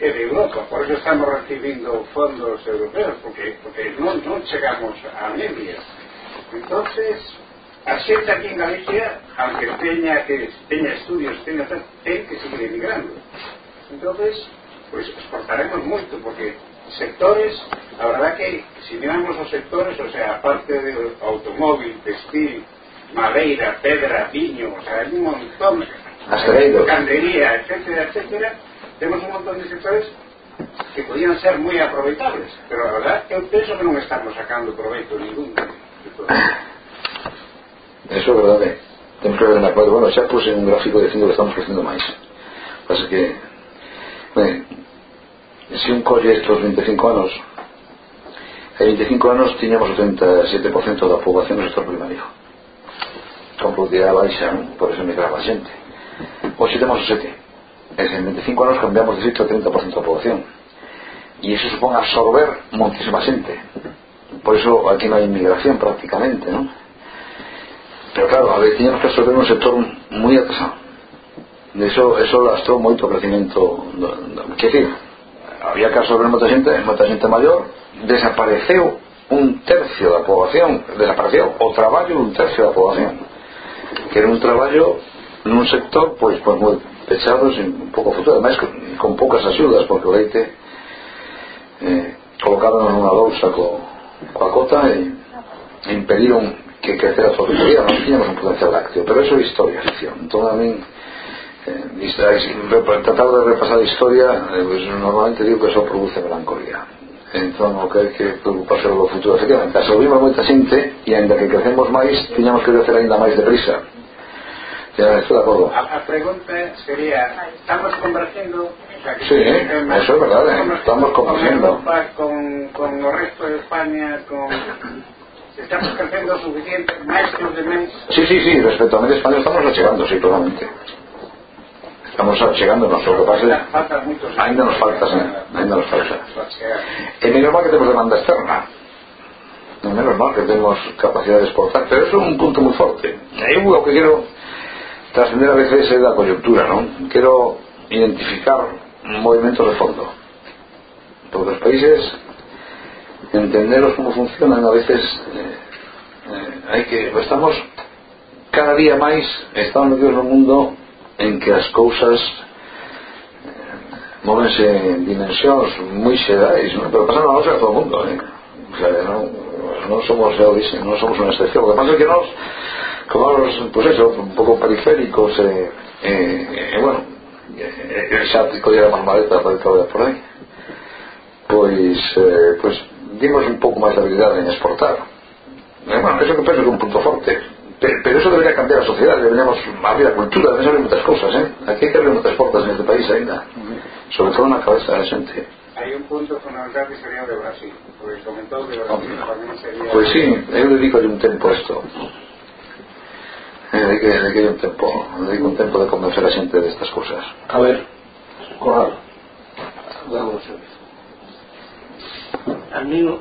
e de Europa, por eso estamos recibindo fondos europeos, porque, porque non, non chegamos a media entonces a xente aquí en Galicia, aunque teña, que, teña estudios, teña ten que seguir emigrando. entonces pois pues, exportaremos moito, porque sectores a verdad que se si miramos os sectores, o sea, aparte de automóvil, textil, madeira, pedra, viño, o sea, hay un montón, Astereiros. candería, etcétera, etcétera, temos un montón de sectores que podían ser moi aproveitables, pero a verdad eu penso que non estamos sacando proveito ningún. Eso é verdade. Temos que ver na cuadra. Bueno, xa puse un gráfico dicindo que estamos crecendo máis. Pasa que... Ben, se un colle estos 25 anos en 25 anos tiñamos o 37% da poboación no sector primario. Con productividade baixa, por eso migraba a xente Hoxe temos o 7 e en 25 anos cambiamos de sitio a 30% da poboación e iso supón absorber montísima xente por iso aquí non hai inmigración prácticamente non? pero claro, a ver, tiñamos que absorber un sector moi atrasado eso, eso lastrou moito o do, que decir había caso de moita xente, moita xente maior, desapareceu un tercio da poboación, desapareceu o traballo dun tercio da poboación, que era un traballo nun sector pois, pois moi pechado, sin un pouco futuro, ademais con, con poucas axudas, porque o leite eh, colocaron nunha bolsa co, coa cota e impediron que crecera a productividade, non tiñamos un potencial lácteo, pero eso é historia, ficción. Entón, a min, tratar de repasar a historia pois, normalmente digo que só produce melancolía. Entón o que hai que preocuparse do futuro. Efectivamente, absorbimos moita xente e ainda que crecemos máis, tiñamos que crecer ainda máis deprisa. Estou de acordo a, a pregunta sería estamos convergindo Sí, tema, eso verdad, verdade, estamos convergindo con, con o resto de España con estamos creciendo suficiente ¿Más que los demás? Sí, sí, sí, respecto a media España estamos achegando, sí, claramente Estamos chegándonos, o que pasa ainda nos falta, eh? ainda nos falta. E menos mal que temos demanda externa. E menos mal que temos capacidade de exportar, pero eso é un punto moi forte. Eu o que quero trascender a veces é da coyuntura, non? Quero identificar movimentos de fondo. Todos os países entenderos como funcionan a veces eh, eh, hai que estamos cada día máis estamos metidos no mundo en que as cousas eh, móvense en dimensións moi xerais, non? pero pasan a nosa a todo o mundo, eh? o sea, non, non somos, eu non somos unha excepción, o que pasa é que nós, como nos, pues eso, un pouco periféricos, e, eh, eh, eh, bueno, eh, eh xa collera máis maleta para todo por aí, pois, eh, pois dimos un pouco máis de habilidade en exportar. Eh, bueno, eso que penso que é un punto forte, pero eso debería cambiar la sociedad, deberíamos abrir la cultura, deberíamos abrir muchas cosas, ¿eh? Aquí hay que abrir muchas puertas en este país ¿eh? ainda, sobre todo en la cabeza de la gente. Hay un punto fundamental que sería de Brasil, porque comentó que Brasil también sería... Pues sí, yo dedico yo un tiempo a esto. Eh, le dedico, dedico un tiempo, un tiempo de convencer a la gente de estas cosas. A ver, Corral. Vamos a ver. Amigo,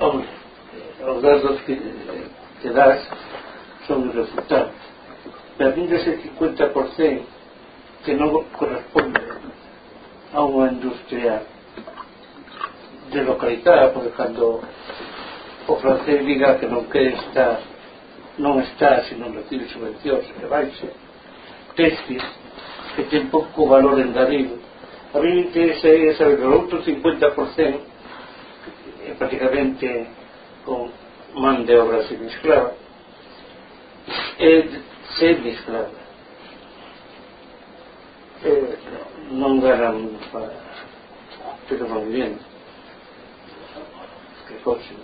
hombre. ahorrar que, que das son os resultados. E mira ese 50% que non corresponde a unha industria deslocalizada, porque cando o francés diga que non quere estar non está, sino recibe subvencións que baixe, textil, que ten pouco valor engadido. A mí me interesa saber o outro 50% é prácticamente con man de obra semiesclava é semiesclava eh, non ganan para pero van vivendo que coxe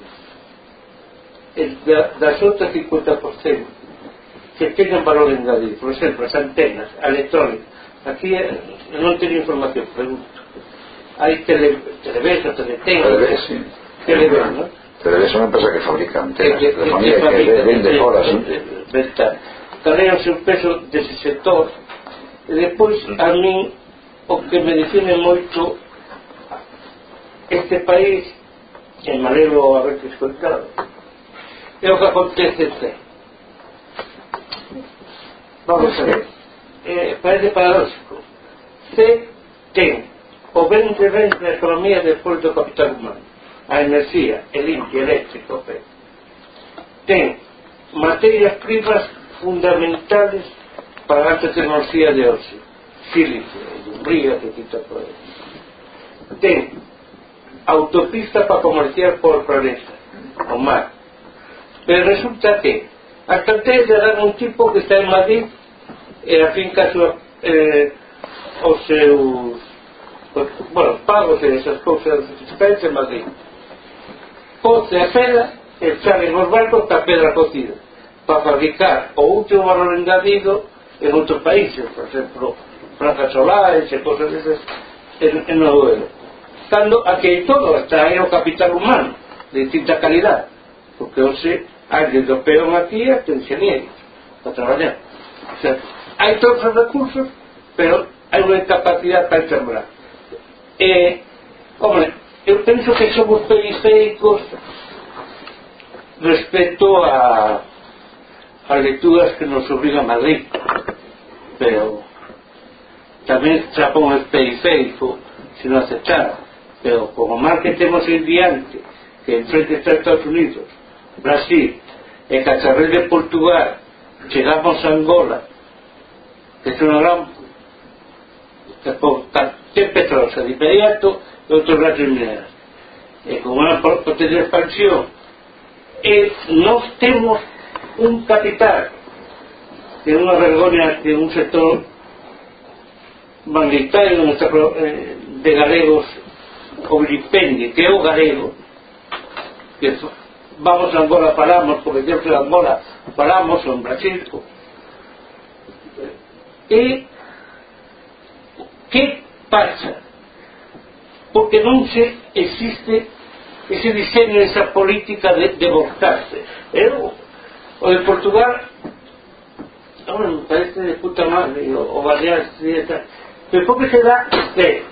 das outras 50% que teñan valor engadido por exemplo, as antenas, a electrónica. Aquí eh, non teño información pregunto. Hai tele, televesa, teletenga televesa, sí. televesa, televesa, televesa, televesa, Pero é unha empresa que fabrica antenas, que, que, de familia que, que vende fora, sí. é o seu peso dese sector. E depois, a min, o que me define moito este país, en alegro a ver que escoitado, é o que acontece en té. Vamos a ver. Eh, parece paradóxico. C ten o ben de ben na economía despois do capital humano a enerxía e limpia eléctrico ten materias primas fundamentales para a alta tecnoloxía de hoxe. Sílice, dumbría que quita por aí ten autopista para comerciar por planeta o mar. Pero resulta que as carteras dan un tipo que está en Madrid e a finca súa, eh, os seus os, bueno, pagos e esas cousas espérense en Madrid barco a pedra enchaven os barcos ca pedra cocida para fabricar outro valor engadido en outros países, por exemplo, Franca solares e cosas esas en, en Noruega. Cando aquí que todo, está hai o capital humano de distinta calidad, porque hoxe hai desde o peón aquí hasta ingenieros para traballar. O sea, hai todos os recursos, pero hai unha incapacidade para sembrar. E, hombre, eu penso que somos periféricos respecto a as lecturas que nos obriga Madrid pero tamén Japón é periférico se non aceptara pero como mar que temos en diante que enfrente está Estados Unidos Brasil e Cacharrel a de Portugal chegamos a Angola que é unha gran que por ter petróleos de inmediato doctor Gatlinea, eh, con una posterior expansión, eh, no tenemos un capital en una vergüenza de un sector magnitario eh, de, de galegos o vilipendio, que es galego, que vamos a Angola, paramos, porque siempre a Angola, paramos, en Brasil. y qué pasa? porque non se existe ese diseño, esa política de, de volcarse. Eh? O, o de Portugal, ah, bueno, parece de puta madre, o, o Baleares e tal. Pero por que se dá, eh,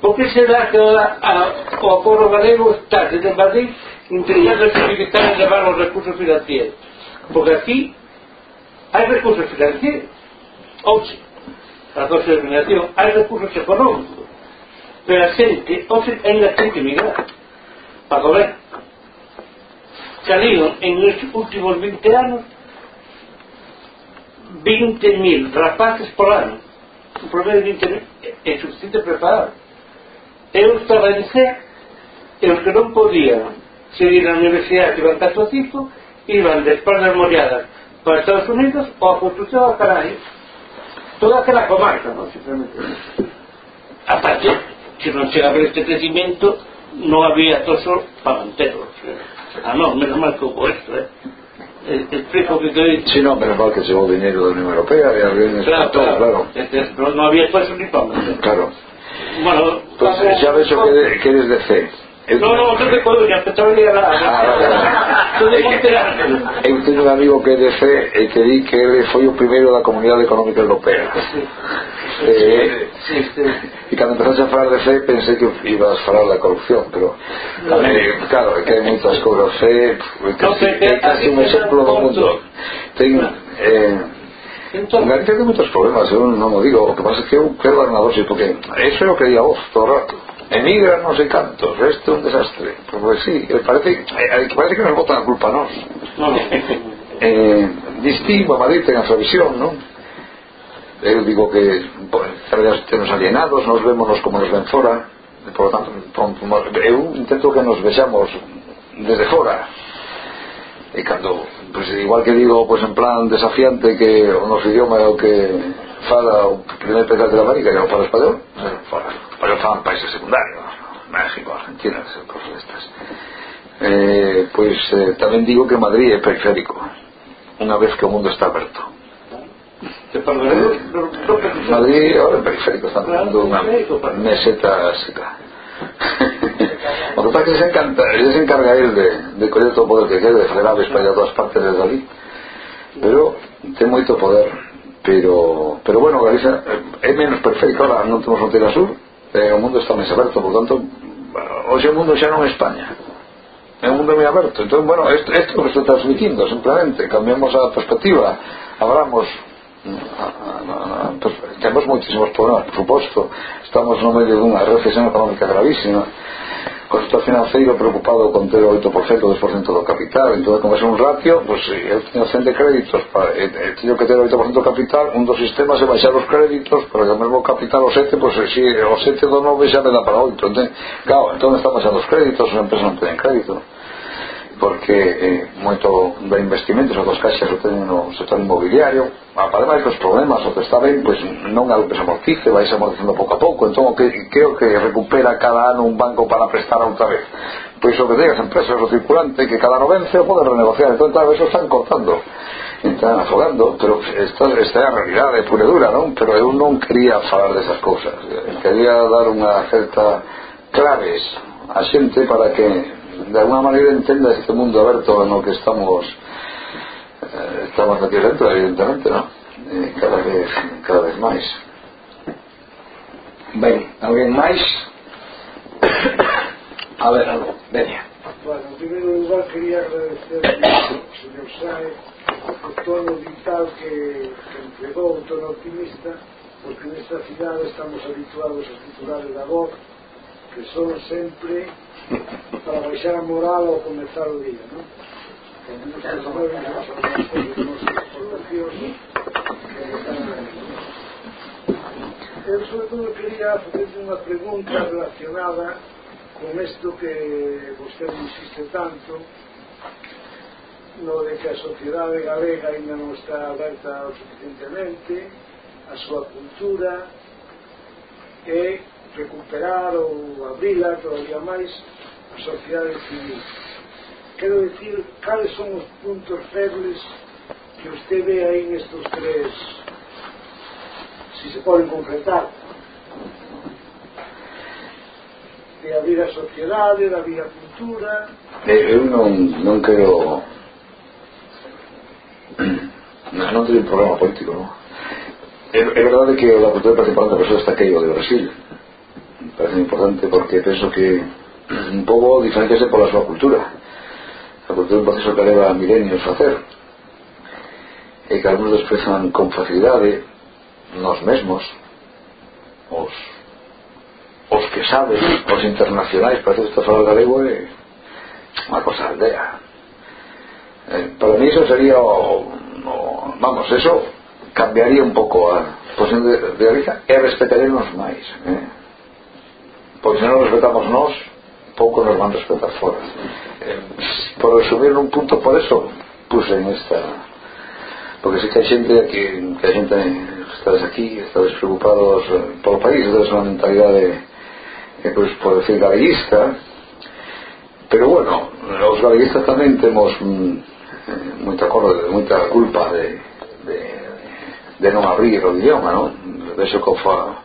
por que se dá que a, a, o acordo galego está desde Madrid intentando simplificar e levar os recursos financieros? Porque aquí hai recursos financieros, ouche, a dosa de dominación, hai recursos económicos, de la gente en la gente migrada para comer. Salieron en los últimos 20 años 20.000 rapaces por año, un promedio de 20.000, é suficiente preparado. Eu estaba en SEC, e os que non podían seguir na universidade que iban tanto tipo, iban de espaldas molladas para Estados Unidos ou a construcción a Canarias. Toda aquela comarca, non? Simplemente. A partir se non c'era per este crecimiento no había tosos palanteros. Ah, no, menos mal que hubo esto, ¿eh? eh el, el precio que queréis. Sí, no, menos mal que se llevó dinero de la Unión Europea, de aviones claro, claro. claro. No, no, había tosos ni palanteros. Claro. Bueno, entonces, ya ves eso que eres de fe. No, no, yo de Coruña, que todavía era. Ah, vale, vale. Eu teño un amigo que é de fe e que di que ele foi o primeiro da Comunidade Económica Europea. Ah, sí. eh, sí, sí. e cando empezaste a falar de fe pensei que ibas a falar da corrupción pero tamén, no, claro, que hai moitas cousas fe casi, eh, no, é casi un exemplo do mundo ten eh, Entón, Galicia ten moitos problemas, eu non o digo, o que pasa é que eu quero dar unha dosis, porque eso é o que di a vos todo o rato. Emigran non sei cantos, este é un desastre. Pois si, sí, eh, parece, eh, parece que nos botan a culpa a nós. No, no. eh, distingo a Madrid ten a súa visión, non? eu digo que pois, fregas tenos alienados nos vémonos como nos ven fora e, por lo tanto eu intento que nos vexamos desde fora e cando pues, igual que digo pues, en plan desafiante que o noso idioma é o que fala o primer pedal de América marica que non fala español eh, pero falan países secundarios México, Argentina, cosas estas. Eh, pois pues, eh, tamén digo que Madrid é periférico unha vez que o mundo está aberto. Madrid, ahora en periférico está dando una meseta seca. Lo que pasa es que se, encanta, se encarga él de, de coller todo o poder que quede, de fregaves para ir a todas partes desde ali. Pero ten moito poder. Pero, pero bueno, Galicia eh, é menos periférico, ahora non temos fronteira sur, eh, o mundo está máis aberto, por tanto, hoxe o mundo xa non é España. É un mundo moi aberto. Entón, bueno, isto isto que que está transmitindo, simplemente. Cambiamos a perspectiva, abramos pues, temos moitísimos problemas, por suposto. Estamos no medio dunha recesión económica gravísima o sector financeiro preocupado con ter o 8% o 2% do capital entón como é un ratio pues, eh, eu teño 100 de créditos para, e, eh, e eh, teño que ter o 8% do capital un dos sistemas é baixar os créditos para que o mesmo capital o 7 pues, si, o 7 do 9 xa me dá para 8 entón, claro, entón están baixando os créditos as empresas non teñen crédito porque eh, moito de investimentos outras caixas o teñen no sector inmobiliario ademais dos problemas o que está ben pois non é algo que se amortice vai se amortizando pouco a pouco entón o que, que o que recupera cada ano un banco para prestar outra vez pois o que ten as empresas o circulante que cada ano vence o poden renegociar entón tal vez o están cortando están afogando pero esta, esta é a realidade pura e dura non? pero eu non quería falar desas cousas quería dar unha certa claves a xente para que de alguna maneira entenda este mundo aberto no que estamos eh, estamos aquí dentro evidentemente no? Eh, cada vez cada vez máis ben, alguén máis a ver, algo, veña Bueno, en primeiro lugar quería agradecer ao señor Saez o tono vital que, que empregou, o tono optimista porque nesta cidade estamos habituados aos titulares da voz que son sempre para baixar a moral ao comenzar o día, non? Que non se sabe os nosos colocios que están Eu, sobre todo, quería facerse unha pregunta relacionada con isto que vostede insiste tanto no de que a sociedade galega ainda non está aberta o suficientemente a súa cultura e recuperar ou abrila todavía máis a sociedade civil. Quero dicir, cales son os puntos febles que usted ve aí nestos tres, si se poden concretar, de abrir a sociedade, da a cultura... Eu non, non quero... Non, non teño un problema político, non? É, é verdade que o da cultura participante da persoa está caído de Brasil, parece importante porque penso que un pouco diferenciase pola súa cultura a cultura é un proceso que leva milenios facer e que algúns desprezan con facilidade nos mesmos os os que saben os internacionais parece que está falar galego é unha cosa aldea eh, para mí eso sería o, o, vamos, eso cambiaría un pouco a posición de, de oriza e respetaríamos máis eh? porque se non respetamos nós pouco nos van respetar fora eh, por resumir un punto por eso puse en esta porque sei que hai xente que, que hai xente estás aquí estás preocupados polo país tens unha mentalidade eh, pois, por decir galeguista pero bueno os galeguistas tamén temos mm, eh, moita, corda, moita culpa de, de, de non abrir o idioma non? deixo que o fa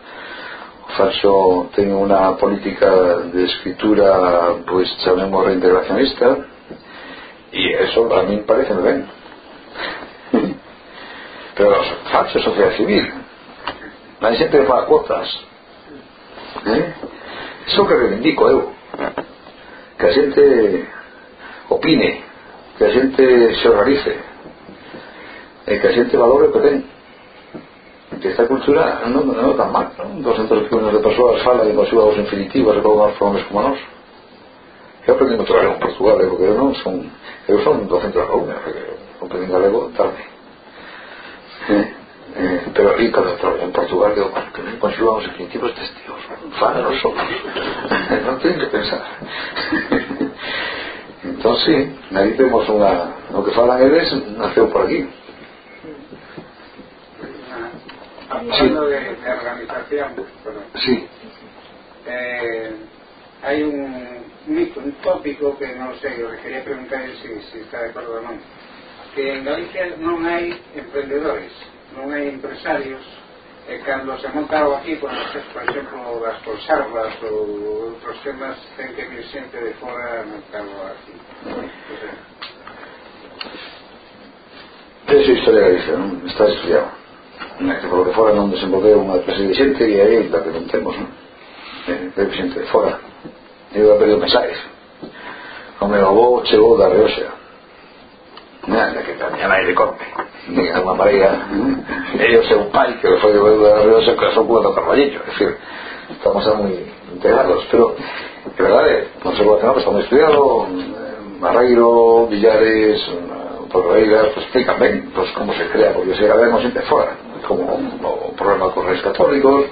Falso ten unha política de escritura pois chamemos reintegracionista e eso a min parece ben. Pero Falso é sociedade civil. A xente fa cotas eh? iso que reivindico eu. Que a xente opine que a xente se organice e que a xente valore o que ten que esta cultura non, non é tan mal non? 200 introducciones de persoas fala de e aos infinitivos e como homes como nós. Eu aprendí moito galego en Portugal porque eu non? Son eu son do centro da Coruña comprendí galego tarde. Eh, eh, pero aí cando traballo en Portugal digo bueno, que non consigo os infinitivos testigos fala nos somos non teñen que pensar. Entón sí aí temos unha o que falan eles naceu por aquí hablando de, de, organización, perdón. Sí. Eh, hay un mito, un tópico que non sei, eu quería preguntar se, si, si está de acordo ou non. Que en Galicia non hai emprendedores, non hai empresarios, eh, e cando se monta algo aquí, por, por exemplo, das conservas ou outros temas, ten que vir sempre de fora a montarlo aquí. O sea, Eso é historia galicia, non? Está estudiado que que polo que fora non desenvolveu unha clase de xente e aí a que non temos non? Eh, é xente de fora. Eu a perdido mensajes. O meu avó chegou da Reoxa nada que caminaba de corte. Ni a unha parella eh? e o seu pai que foi de da Reoxa que casou cua do Carballiño é dicir estamos a moi integrados pero de verdade conservo a Tenor está moi estudiado eh, Barreiro, Villares Torreiras, pues explican ben pues, como se crea, porque se vemos xente fora como o problema con os católicos.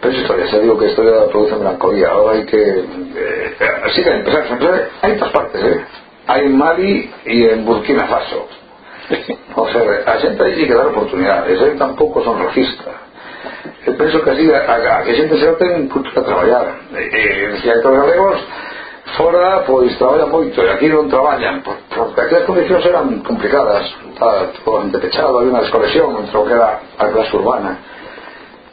Pero esa historia, se digo que historia produce melancolía. Ahora hai que eh, así que empezar, empezar hai todas partes eh? hai en Mali e en Burkina Faso. O sea, a xente hai que dar oportunidades aí tampouco son racistas. Eu penso que así a, a, a que xente se ten cultura a traballar e, e, e, e galegos Fora, pois, traballa moito e aquí non traballan porque aquí as condicións eran complicadas está toda gente había unha desconexión entre o que era a clase urbana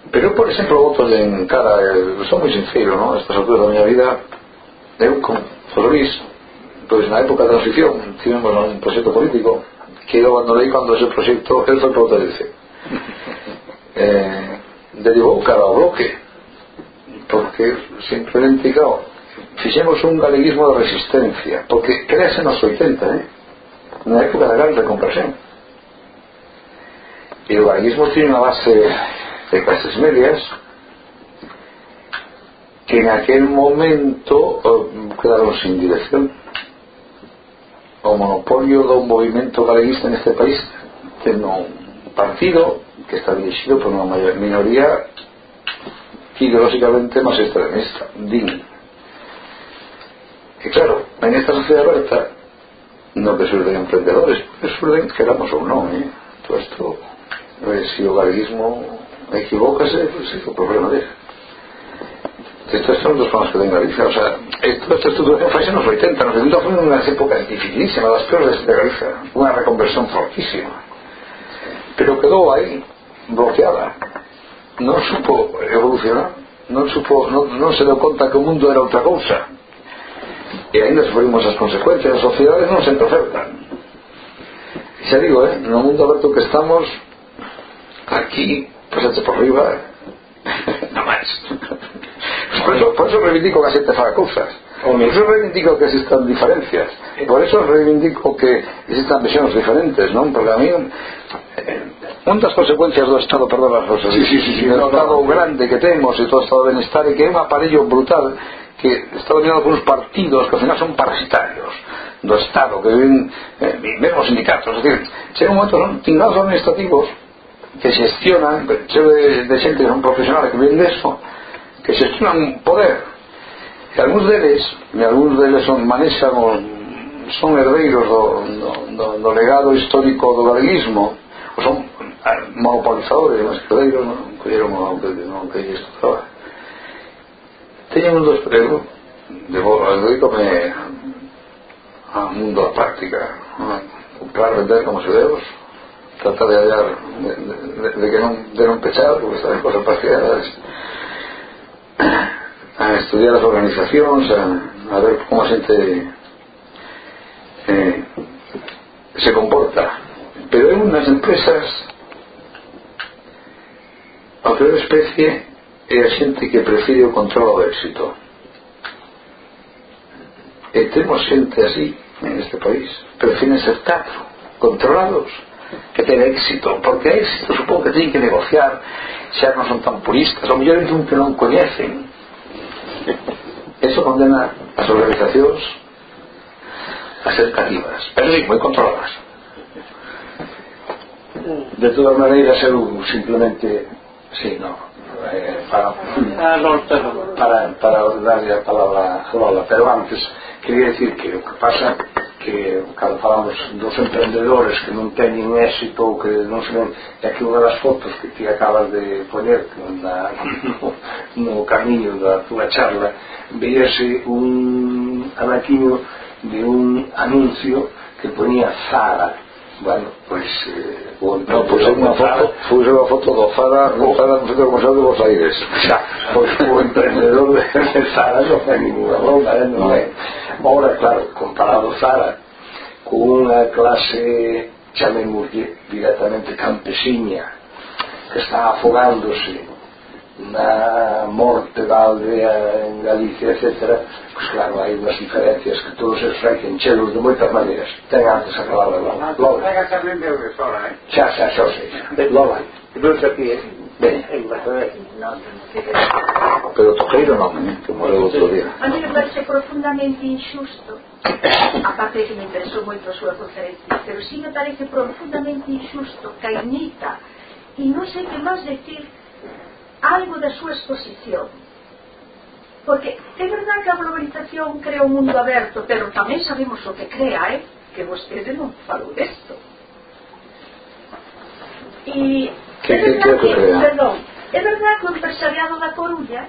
pero eu, por exemplo, voto en cara son moi sincero, non? estas alturas da miña vida eu con Luis pois na época da transición tivemos un proxecto político que eu abandonei cando ese proxecto el foi para o TDC eh, derivou cara ao bloque porque simplemente claro fixemos un galeguismo de resistencia porque créase nos 80 eh? na época da gran recompresión. E o galeguismo tiene unha base de clases medias que en aquel momento eh, quedaron sin dirección. O monopolio do movimento galeguista neste país ten un partido que está dirixido por unha minoría ideolóxicamente máis extremista DIN E claro, en esta sociedade aberta non que surden emprendedores, que surden, queramos ou non, eh? Todo isto, eh, se si o galeguismo equivócase, pues, é o problema dele. Estos son dos problemas que ten Galicia, o sea, isto, isto, isto, isto faise nos 80, nos 80 foi unhas épocas dificilísimas das peores de Galicia, unha reconversión fortísima. Pero quedou aí, bloqueada. Non supo evolucionar, non supo, non, non se deu conta que o mundo era outra cousa e ainda sufrimos as consecuencias. As sociedades non sempre ofertan e xa digo, eh, no mundo aberto que estamos aquí pasaste por riba non máis por eso, por eso reivindico que a xente Nosotros reivindico que existan diferencias. Por eso reivindico que existan visións diferentes, non? Porque a mí eh, un das consecuencias do Estado, perdón, as rosas, sí, sí, sí, sí, do no, Estado no, grande que temos e todo o Estado de benestar e que é un aparello brutal que está dominado por uns partidos que ao final son parasitarios do Estado, que viven, eh, vemos sindicatos, é dicir, chega un momento son tingados administrativos que xestionan, chega de, de xente que son profesionales que viven de eso, que xestionan poder que algúns deles e algúns deles son manexan o, son herdeiros do, do, do, do legado histórico do galeguismo ou son ah, monopolizadores mas que herdeiros non? Colleron o que, non que isto estaba teñen un dos prego debo adoítome eh, a mundo a práctica comprar, vender como se deus tratar de hallar de, de, de que non de non pechar porque estas cosas parciales a estudiar as organizacións a, ver como a xente eh, se comporta. Pero en unas empresas a peor especie é a xente que prefire o control do éxito. E temos xente así en este país prefieren ser catro controlados que ten éxito porque éxito supongo que teñen que negociar xa non son tan puristas ou mellor un que non coñecen Eso condena as organizacións a ser cativas, pero sí, moi controladas. De todas maneiras, eu simplemente, sí, no, eh, para, ah, para, para darle a palabra a Lola, pero antes, quería decir que o que pasa que cando falamos dos emprendedores que non teñen éxito ou que non se ven é que unha das fotos que ti acabas de poñer na, no, no camiño da túa charla veíase un anaquiño de un anuncio que ponía Zara. Vale, pois... Eh, non, pois hai unha foto, puse unha foto do Zara, do Zara no Centro Comercial de Bos pois Aires. Xa, pois o emprendedor de, de Zara non é ninguna bronca, eh, non é? Ora, claro, comparado Zara con unha clase, chamémoslle directamente campesiña, que está afogándose na morte da aldea en Galicia, etc., pois claro, hai unhas diferencias que todos esfrecen chelos de moitas maneiras. Ten antes acabado de Lola. Lola. Xa, xa, xa, xa. Lola. Non se aquí, eh? Ben. Pero Toqueiro non, eh? que morreu outro día. A mí me parece profundamente injusto a parte que me interesou moito a súa conferencia, pero sí me parece profundamente injusto, cainita, e non sei que máis decir algo da súa exposición. Porque é verdad que a globalización crea un mundo aberto, pero tamén sabemos o que crea, eh? que vostede non falou desto. E que, é verdad que, que, perdón, é verdad que o empresariado da Coruña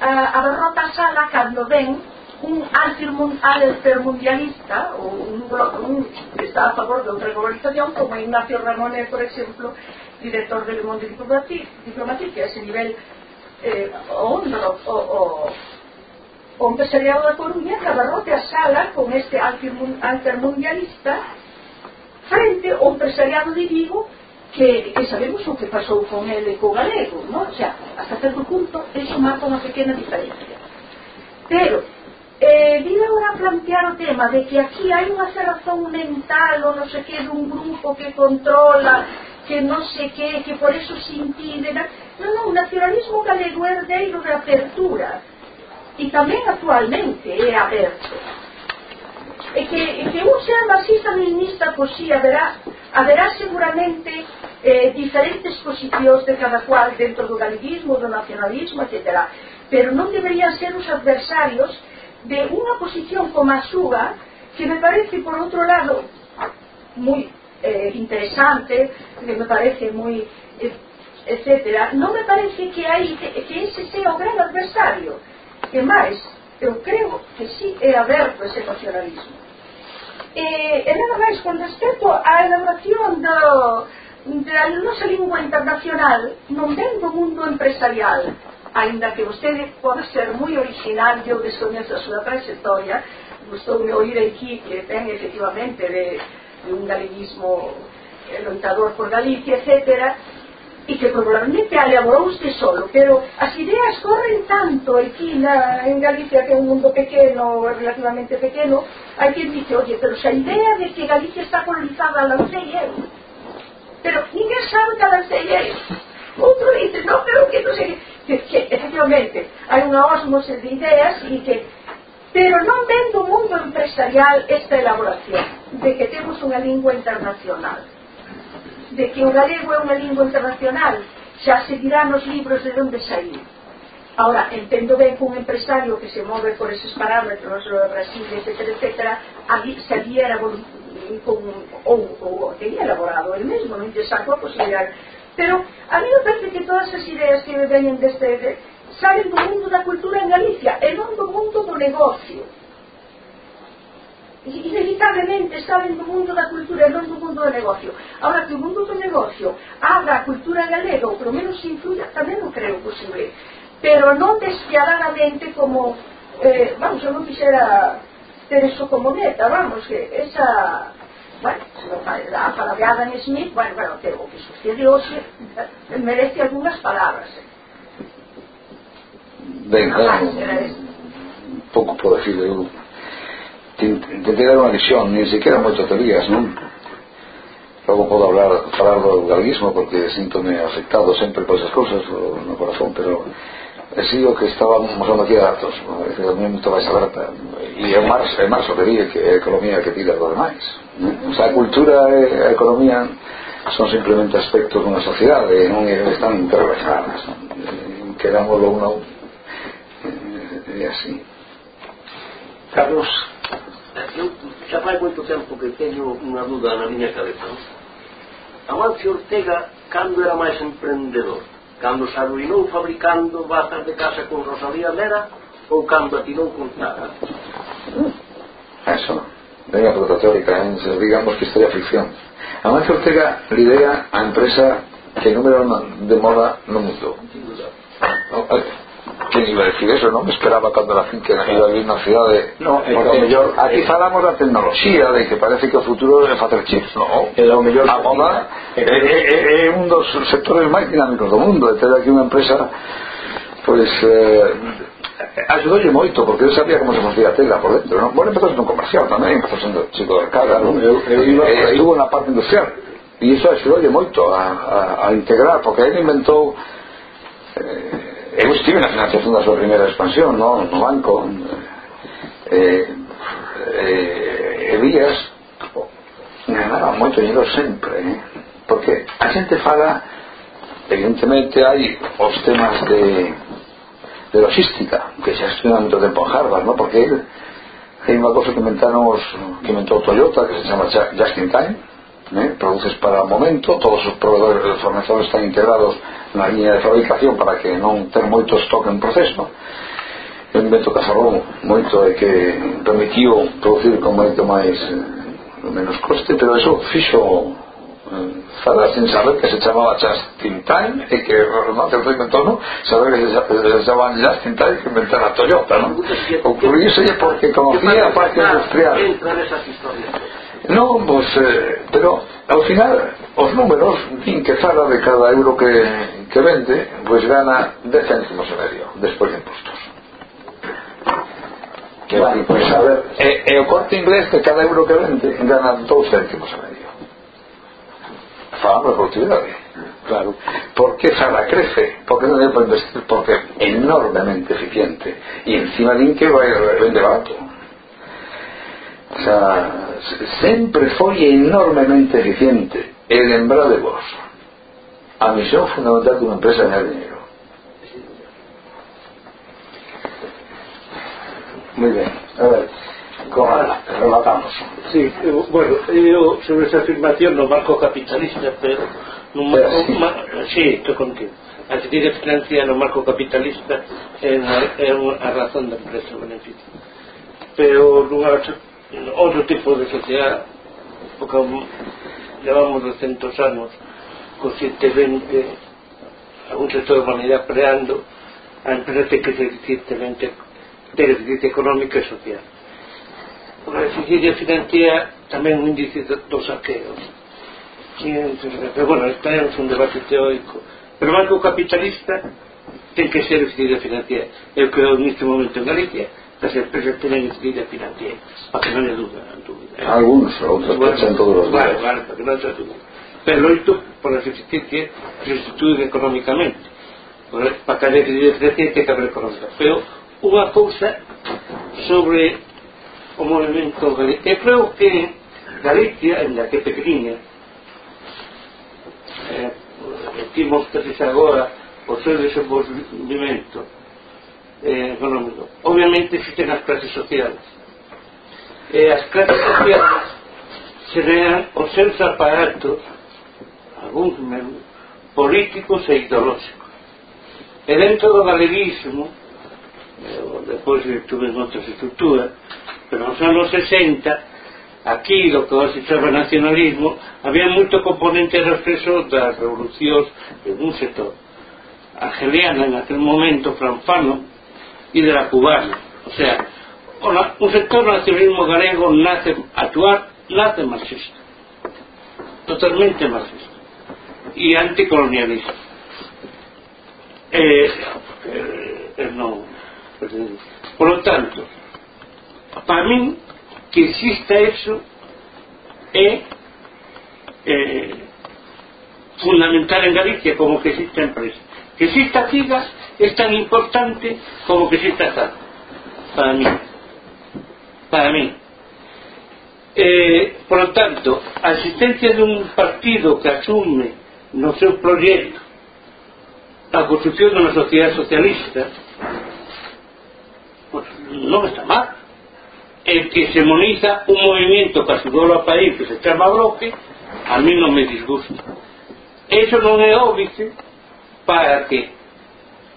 a, abarrota a sala cando ven un antimundialista o un, un, que está a favor de outra globalización, como Ignacio Ramone, por exemplo director del Mundo Diplomático, a ese nivel, eh, o, o, o, o empresariado da Coruña, Cabarrote a sala con este altermundialista frente ao empresariado de Vigo que, que sabemos o que pasou con ele co galego, non? O sea, hasta certo punto, eso marca unha pequena diferencia. Pero, eh, vine a plantear o tema de que aquí hai unha cerrazón mental ou non sei que dun grupo que controla que non sei que, que por eso se impide na... non, non, o nacionalismo galego é herdeiro de apertura e tamén actualmente é aberto e que, e que un ser marxista pois sí, haberá, haberá seguramente eh, diferentes posicións de cada cual dentro do galeguismo, do nacionalismo, etc. Pero non deberían ser os adversarios de unha posición como a súa que me parece por outro lado moi eh, interesante que me parece moi eh, etcétera non me parece que hai que ese sea o gran adversario que máis eu creo que sí é aberto ese nacionalismo. Eh, e nada máis con respecto á elaboración do da nosa lingua internacional non ven do mundo empresarial ainda que vostede pode ser moi original, eu descoñezo a súa trayectoria, gustoume oír aquí que ten efectivamente de, de un galeguismo loitador por Galicia, etcétera, e que probablemente elaborouse solo, pero as ideas corren tanto aquí na, en Galicia que é un mundo pequeno, relativamente pequeno, hai quien dice, oye, pero xa idea de que Galicia está colonizada a lancei eu, pero ninguén sabe que a lancei eu, outro dice, non, pero que non sei que, que efectivamente hai unha osmose de ideas e que pero non ven do mundo empresarial esta elaboración de que temos unha lingua internacional. De que o galego é unha lingua internacional xa se dirá nos libros de onde saíu Ahora, entendo ben que un empresario que se move por eses parámetros Brasil, etc, etc sabía era ou, ou, ou tenía elaborado el mesmo non lle sacou a posibilidade. Pero a mí me parece que todas as ideas que veñen deste de, salen do mundo da cultura en Galicia e non do mundo do negocio. Inevitablemente salen do mundo da cultura e non do mundo do negocio. Ahora que o mundo do negocio abra a cultura galega ou pelo menos influya, tamén o creo posible. Pero non despiadadamente como, eh, vamos, eu non quixera ter eso como meta, vamos, que esa bueno, la palabra de Smith, bueno, bueno, tengo que sucedió, merece algunas palabras. ¿eh? Venga, claro, ¿eh? poco puedo decirlo. Intenté dar una visión, ni siquiera muchas teorías, ¿no? Luego puedo hablar, hablar del organismo porque siento me afectado siempre por esas cosas, en el corazón, pero e si o que estábamos mostrando aquí datos é a unión moito máis aberta e é máis, é máis o que di que a economía que tira do demais ¿eh? o sea, a cultura e a economía son simplemente aspectos dunha sociedade e non están interrelacionadas non? quedámoslo unha e eh, así. Carlos. Eu xa fai moito tempo que teño unha duda na miña cabeza? Amancio Ortega cando era máis emprendedor? cando se arruinou fabricando bazas de casa con Rosalía Mera ou cando atinou con Zara? Eso. Venga prototórica eh? digamos que historia ficción. Amancio Ortega lidera a empresa que número de moda no mundo quen iba a decir eso, non me esperaba cando la gente que iba a vivir na cidade no, é o mellor, aquí falamos da tecnoloxía de que parece que o futuro é facer chips no, é o mellor a moda é, é, é, é un dos sectores máis dinámicos do mundo e ter aquí unha empresa pois eh, Ayudoulle moito, porque eu sabía como se facía a tela por dentro, non? Bueno, empezou sendo comercial tamén, empezou sendo chico de carga, non? Eu, eu iba, eh, estuvo na parte industrial, e iso axudoulle moito a, a, a integrar, porque ele inventou eh, eu estive na financiación da súa primeira expansión no, no banco eh, eh, e vías ganaba moito dinero sempre eh? porque a xente fala evidentemente hai os temas de de logística que xa estudan do tempo en Harvard no? porque ele hai unha cosa que inventaron os, que inventou Toyota que se chama Just in Time eh? produces para o momento todos os proveedores de fornecedores están integrados na liña de fabricación para que non ter moito stock en proceso eu invento que salvou moito e que permitiu producir con moito máis menos coste pero eso fixo eh, fala sin saber que se chamaba Just in Time e que non se inventou ¿no? saber que se, se chamaban Just in Time que inventara Toyota ¿no? ocurriuse porque conocía a parte industrial non pois, eh, pero ao final os números din que fala de cada euro que, que vende pois gana 10 céntimos e medio despois de impostos que vale, pois pues, a ver eh, e, e o corte inglés de cada euro que vende gana 2 céntimos e medio. Falamos de productividade claro. Porque Zara crece? Porque non é para investir porque é enormemente eficiente. E encima din que vai, vende barato. O sea, sempre foi enormemente eficiente e lembrar de vos. A misión fundamental dunha empresa é ganar dinero. Moi ben a ver con ala, rematamos sí, eu, bueno, eu sobre esa afirmación no marco capitalista pero no marco, pero, sí. Ma, sí, estou contigo a que tiene financia no marco capitalista é, é unha razón da empresa beneficio. Pero nunha outro tipo de sociedade porque levamos 200 anos conscientemente algún sector da humanidade creando a empresa que ser conscientemente ter eficiencia económica e social. O a eficiencia financiera tamén un índice dos saqueos pero bueno, este é un debate teórico. Pero o banco capitalista ten que ser eficiencia financiera. Eu creo neste momento en Galicia das empresas teñen que financiera, para que non le duden algúns outros bueno, pechan todos os días vale, para que non se duden pero isto para resistir que restituir económicamente para que haya a decrecia que haber económica pero unha cousa sobre o movimento galego eu creo que Galicia en la que pequeniña eh, temos que agora o seu desenvolvimento eh, económico. Obviamente existen as clases sociales. Eh, e as clases sociales crean os seus aparatos, algúns mesmo, políticos e ideolóxicos. E dentro do galeguismo, eh, depois tuve outras estructuras, pero nos anos 60, aquí do que hoxe chama nacionalismo, había moito componente reflexo das revolucións en un sector. Angeliana, en aquel momento, Franfano, hidra cubana. O sea, o sector nacionalismo galego nace actuar, nace marxista. Totalmente marxista. E anticolonialista. Eh, eh, eh, non. Por lo tanto, para min que exista eso é eh, fundamental en Galicia como que exista empresa. Que exista CIGA es tan importante como que exista ZAR para mí. Para mí. Eh, por lo tanto a existencia de un partido que asume no seu proyecto a construcción de una sociedad socialista pues non está mal. El que se moniza un movimiento que asudou ao país que se chama bloque a mí non me disgusta. Eso non é óbice para que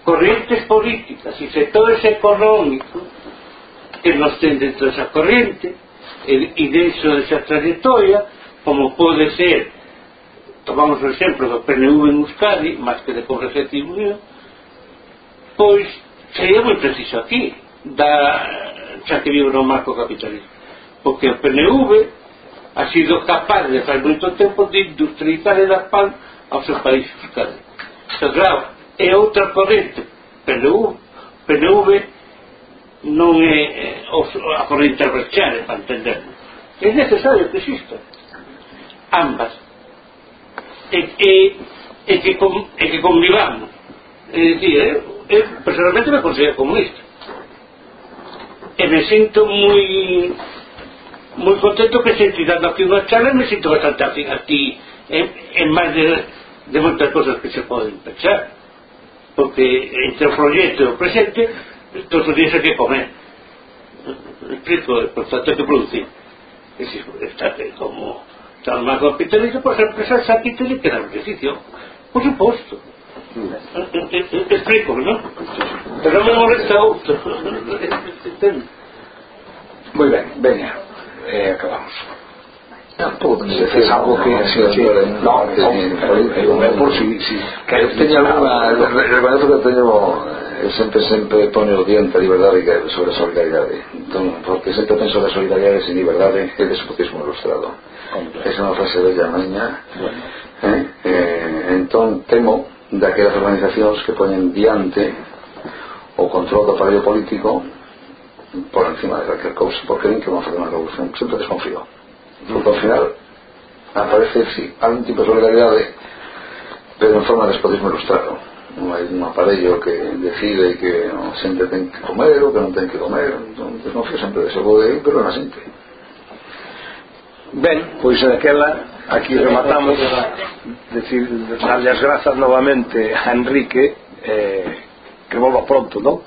correntes políticas e sectores económicos que nos ten dentro desa corrente e, e dentro desa trayectoria como pode ser tomamos o exemplo do PNV en Euskadi máis que de Congrecetti Unión pois sería moi preciso aquí da, xa que vive no marco capitalismo porque o PNV ha sido capaz de faz moito tempo de industrializar e dar pan aos seus países fiscal. Pero claro, é outra corrente. PNV, PNV non é a corrente arrechada, para entendernos. É necesario que exista. Ambas. E, e, e que, con, e que convivamos. É dicir, eu, eu personalmente me considero comunista. E me sinto moi moi contento que se dando aquí unha charla me sinto bastante afín a ti en, en máis de, de moitas cosas que se poden pensar porque entre o proxecto e o presente todos os días que comer. Explico, por tanto que producir e si está eh, como tan mal capitalista pues as empresas aquí teñen que dar beneficio. Por suposto explico, non? pero non me molesta outro moi ben, veña eh, acabamos todos é algo que sí, sí, no, é por si si que teña alguna recordo que teño eh, sempre sempre pone o diante a liberdade sobre a solidaridade entón, porque sempre penso que a solidaridade sin liberdade é despotismo ilustrado. Esa é unha frase bella maña bueno. eh? eh, entón temo daquelas organizacións que poñen diante o control do aparello político por encima de calquer cousa porque ven que van facer unha revolución. Sempre desconfío porque ao final aparece si, antipersonalidade pero en forma de despotismo ilustrado. Non hai un aparello que decide que non sempre ten que comer ou que non ten que comer. Entón, desconfío sempre de seguro de ir pero na xente Ben, pois aquela aquí rematamos. Decir, darlle as grazas novamente a Enrique eh, que volva pronto, non?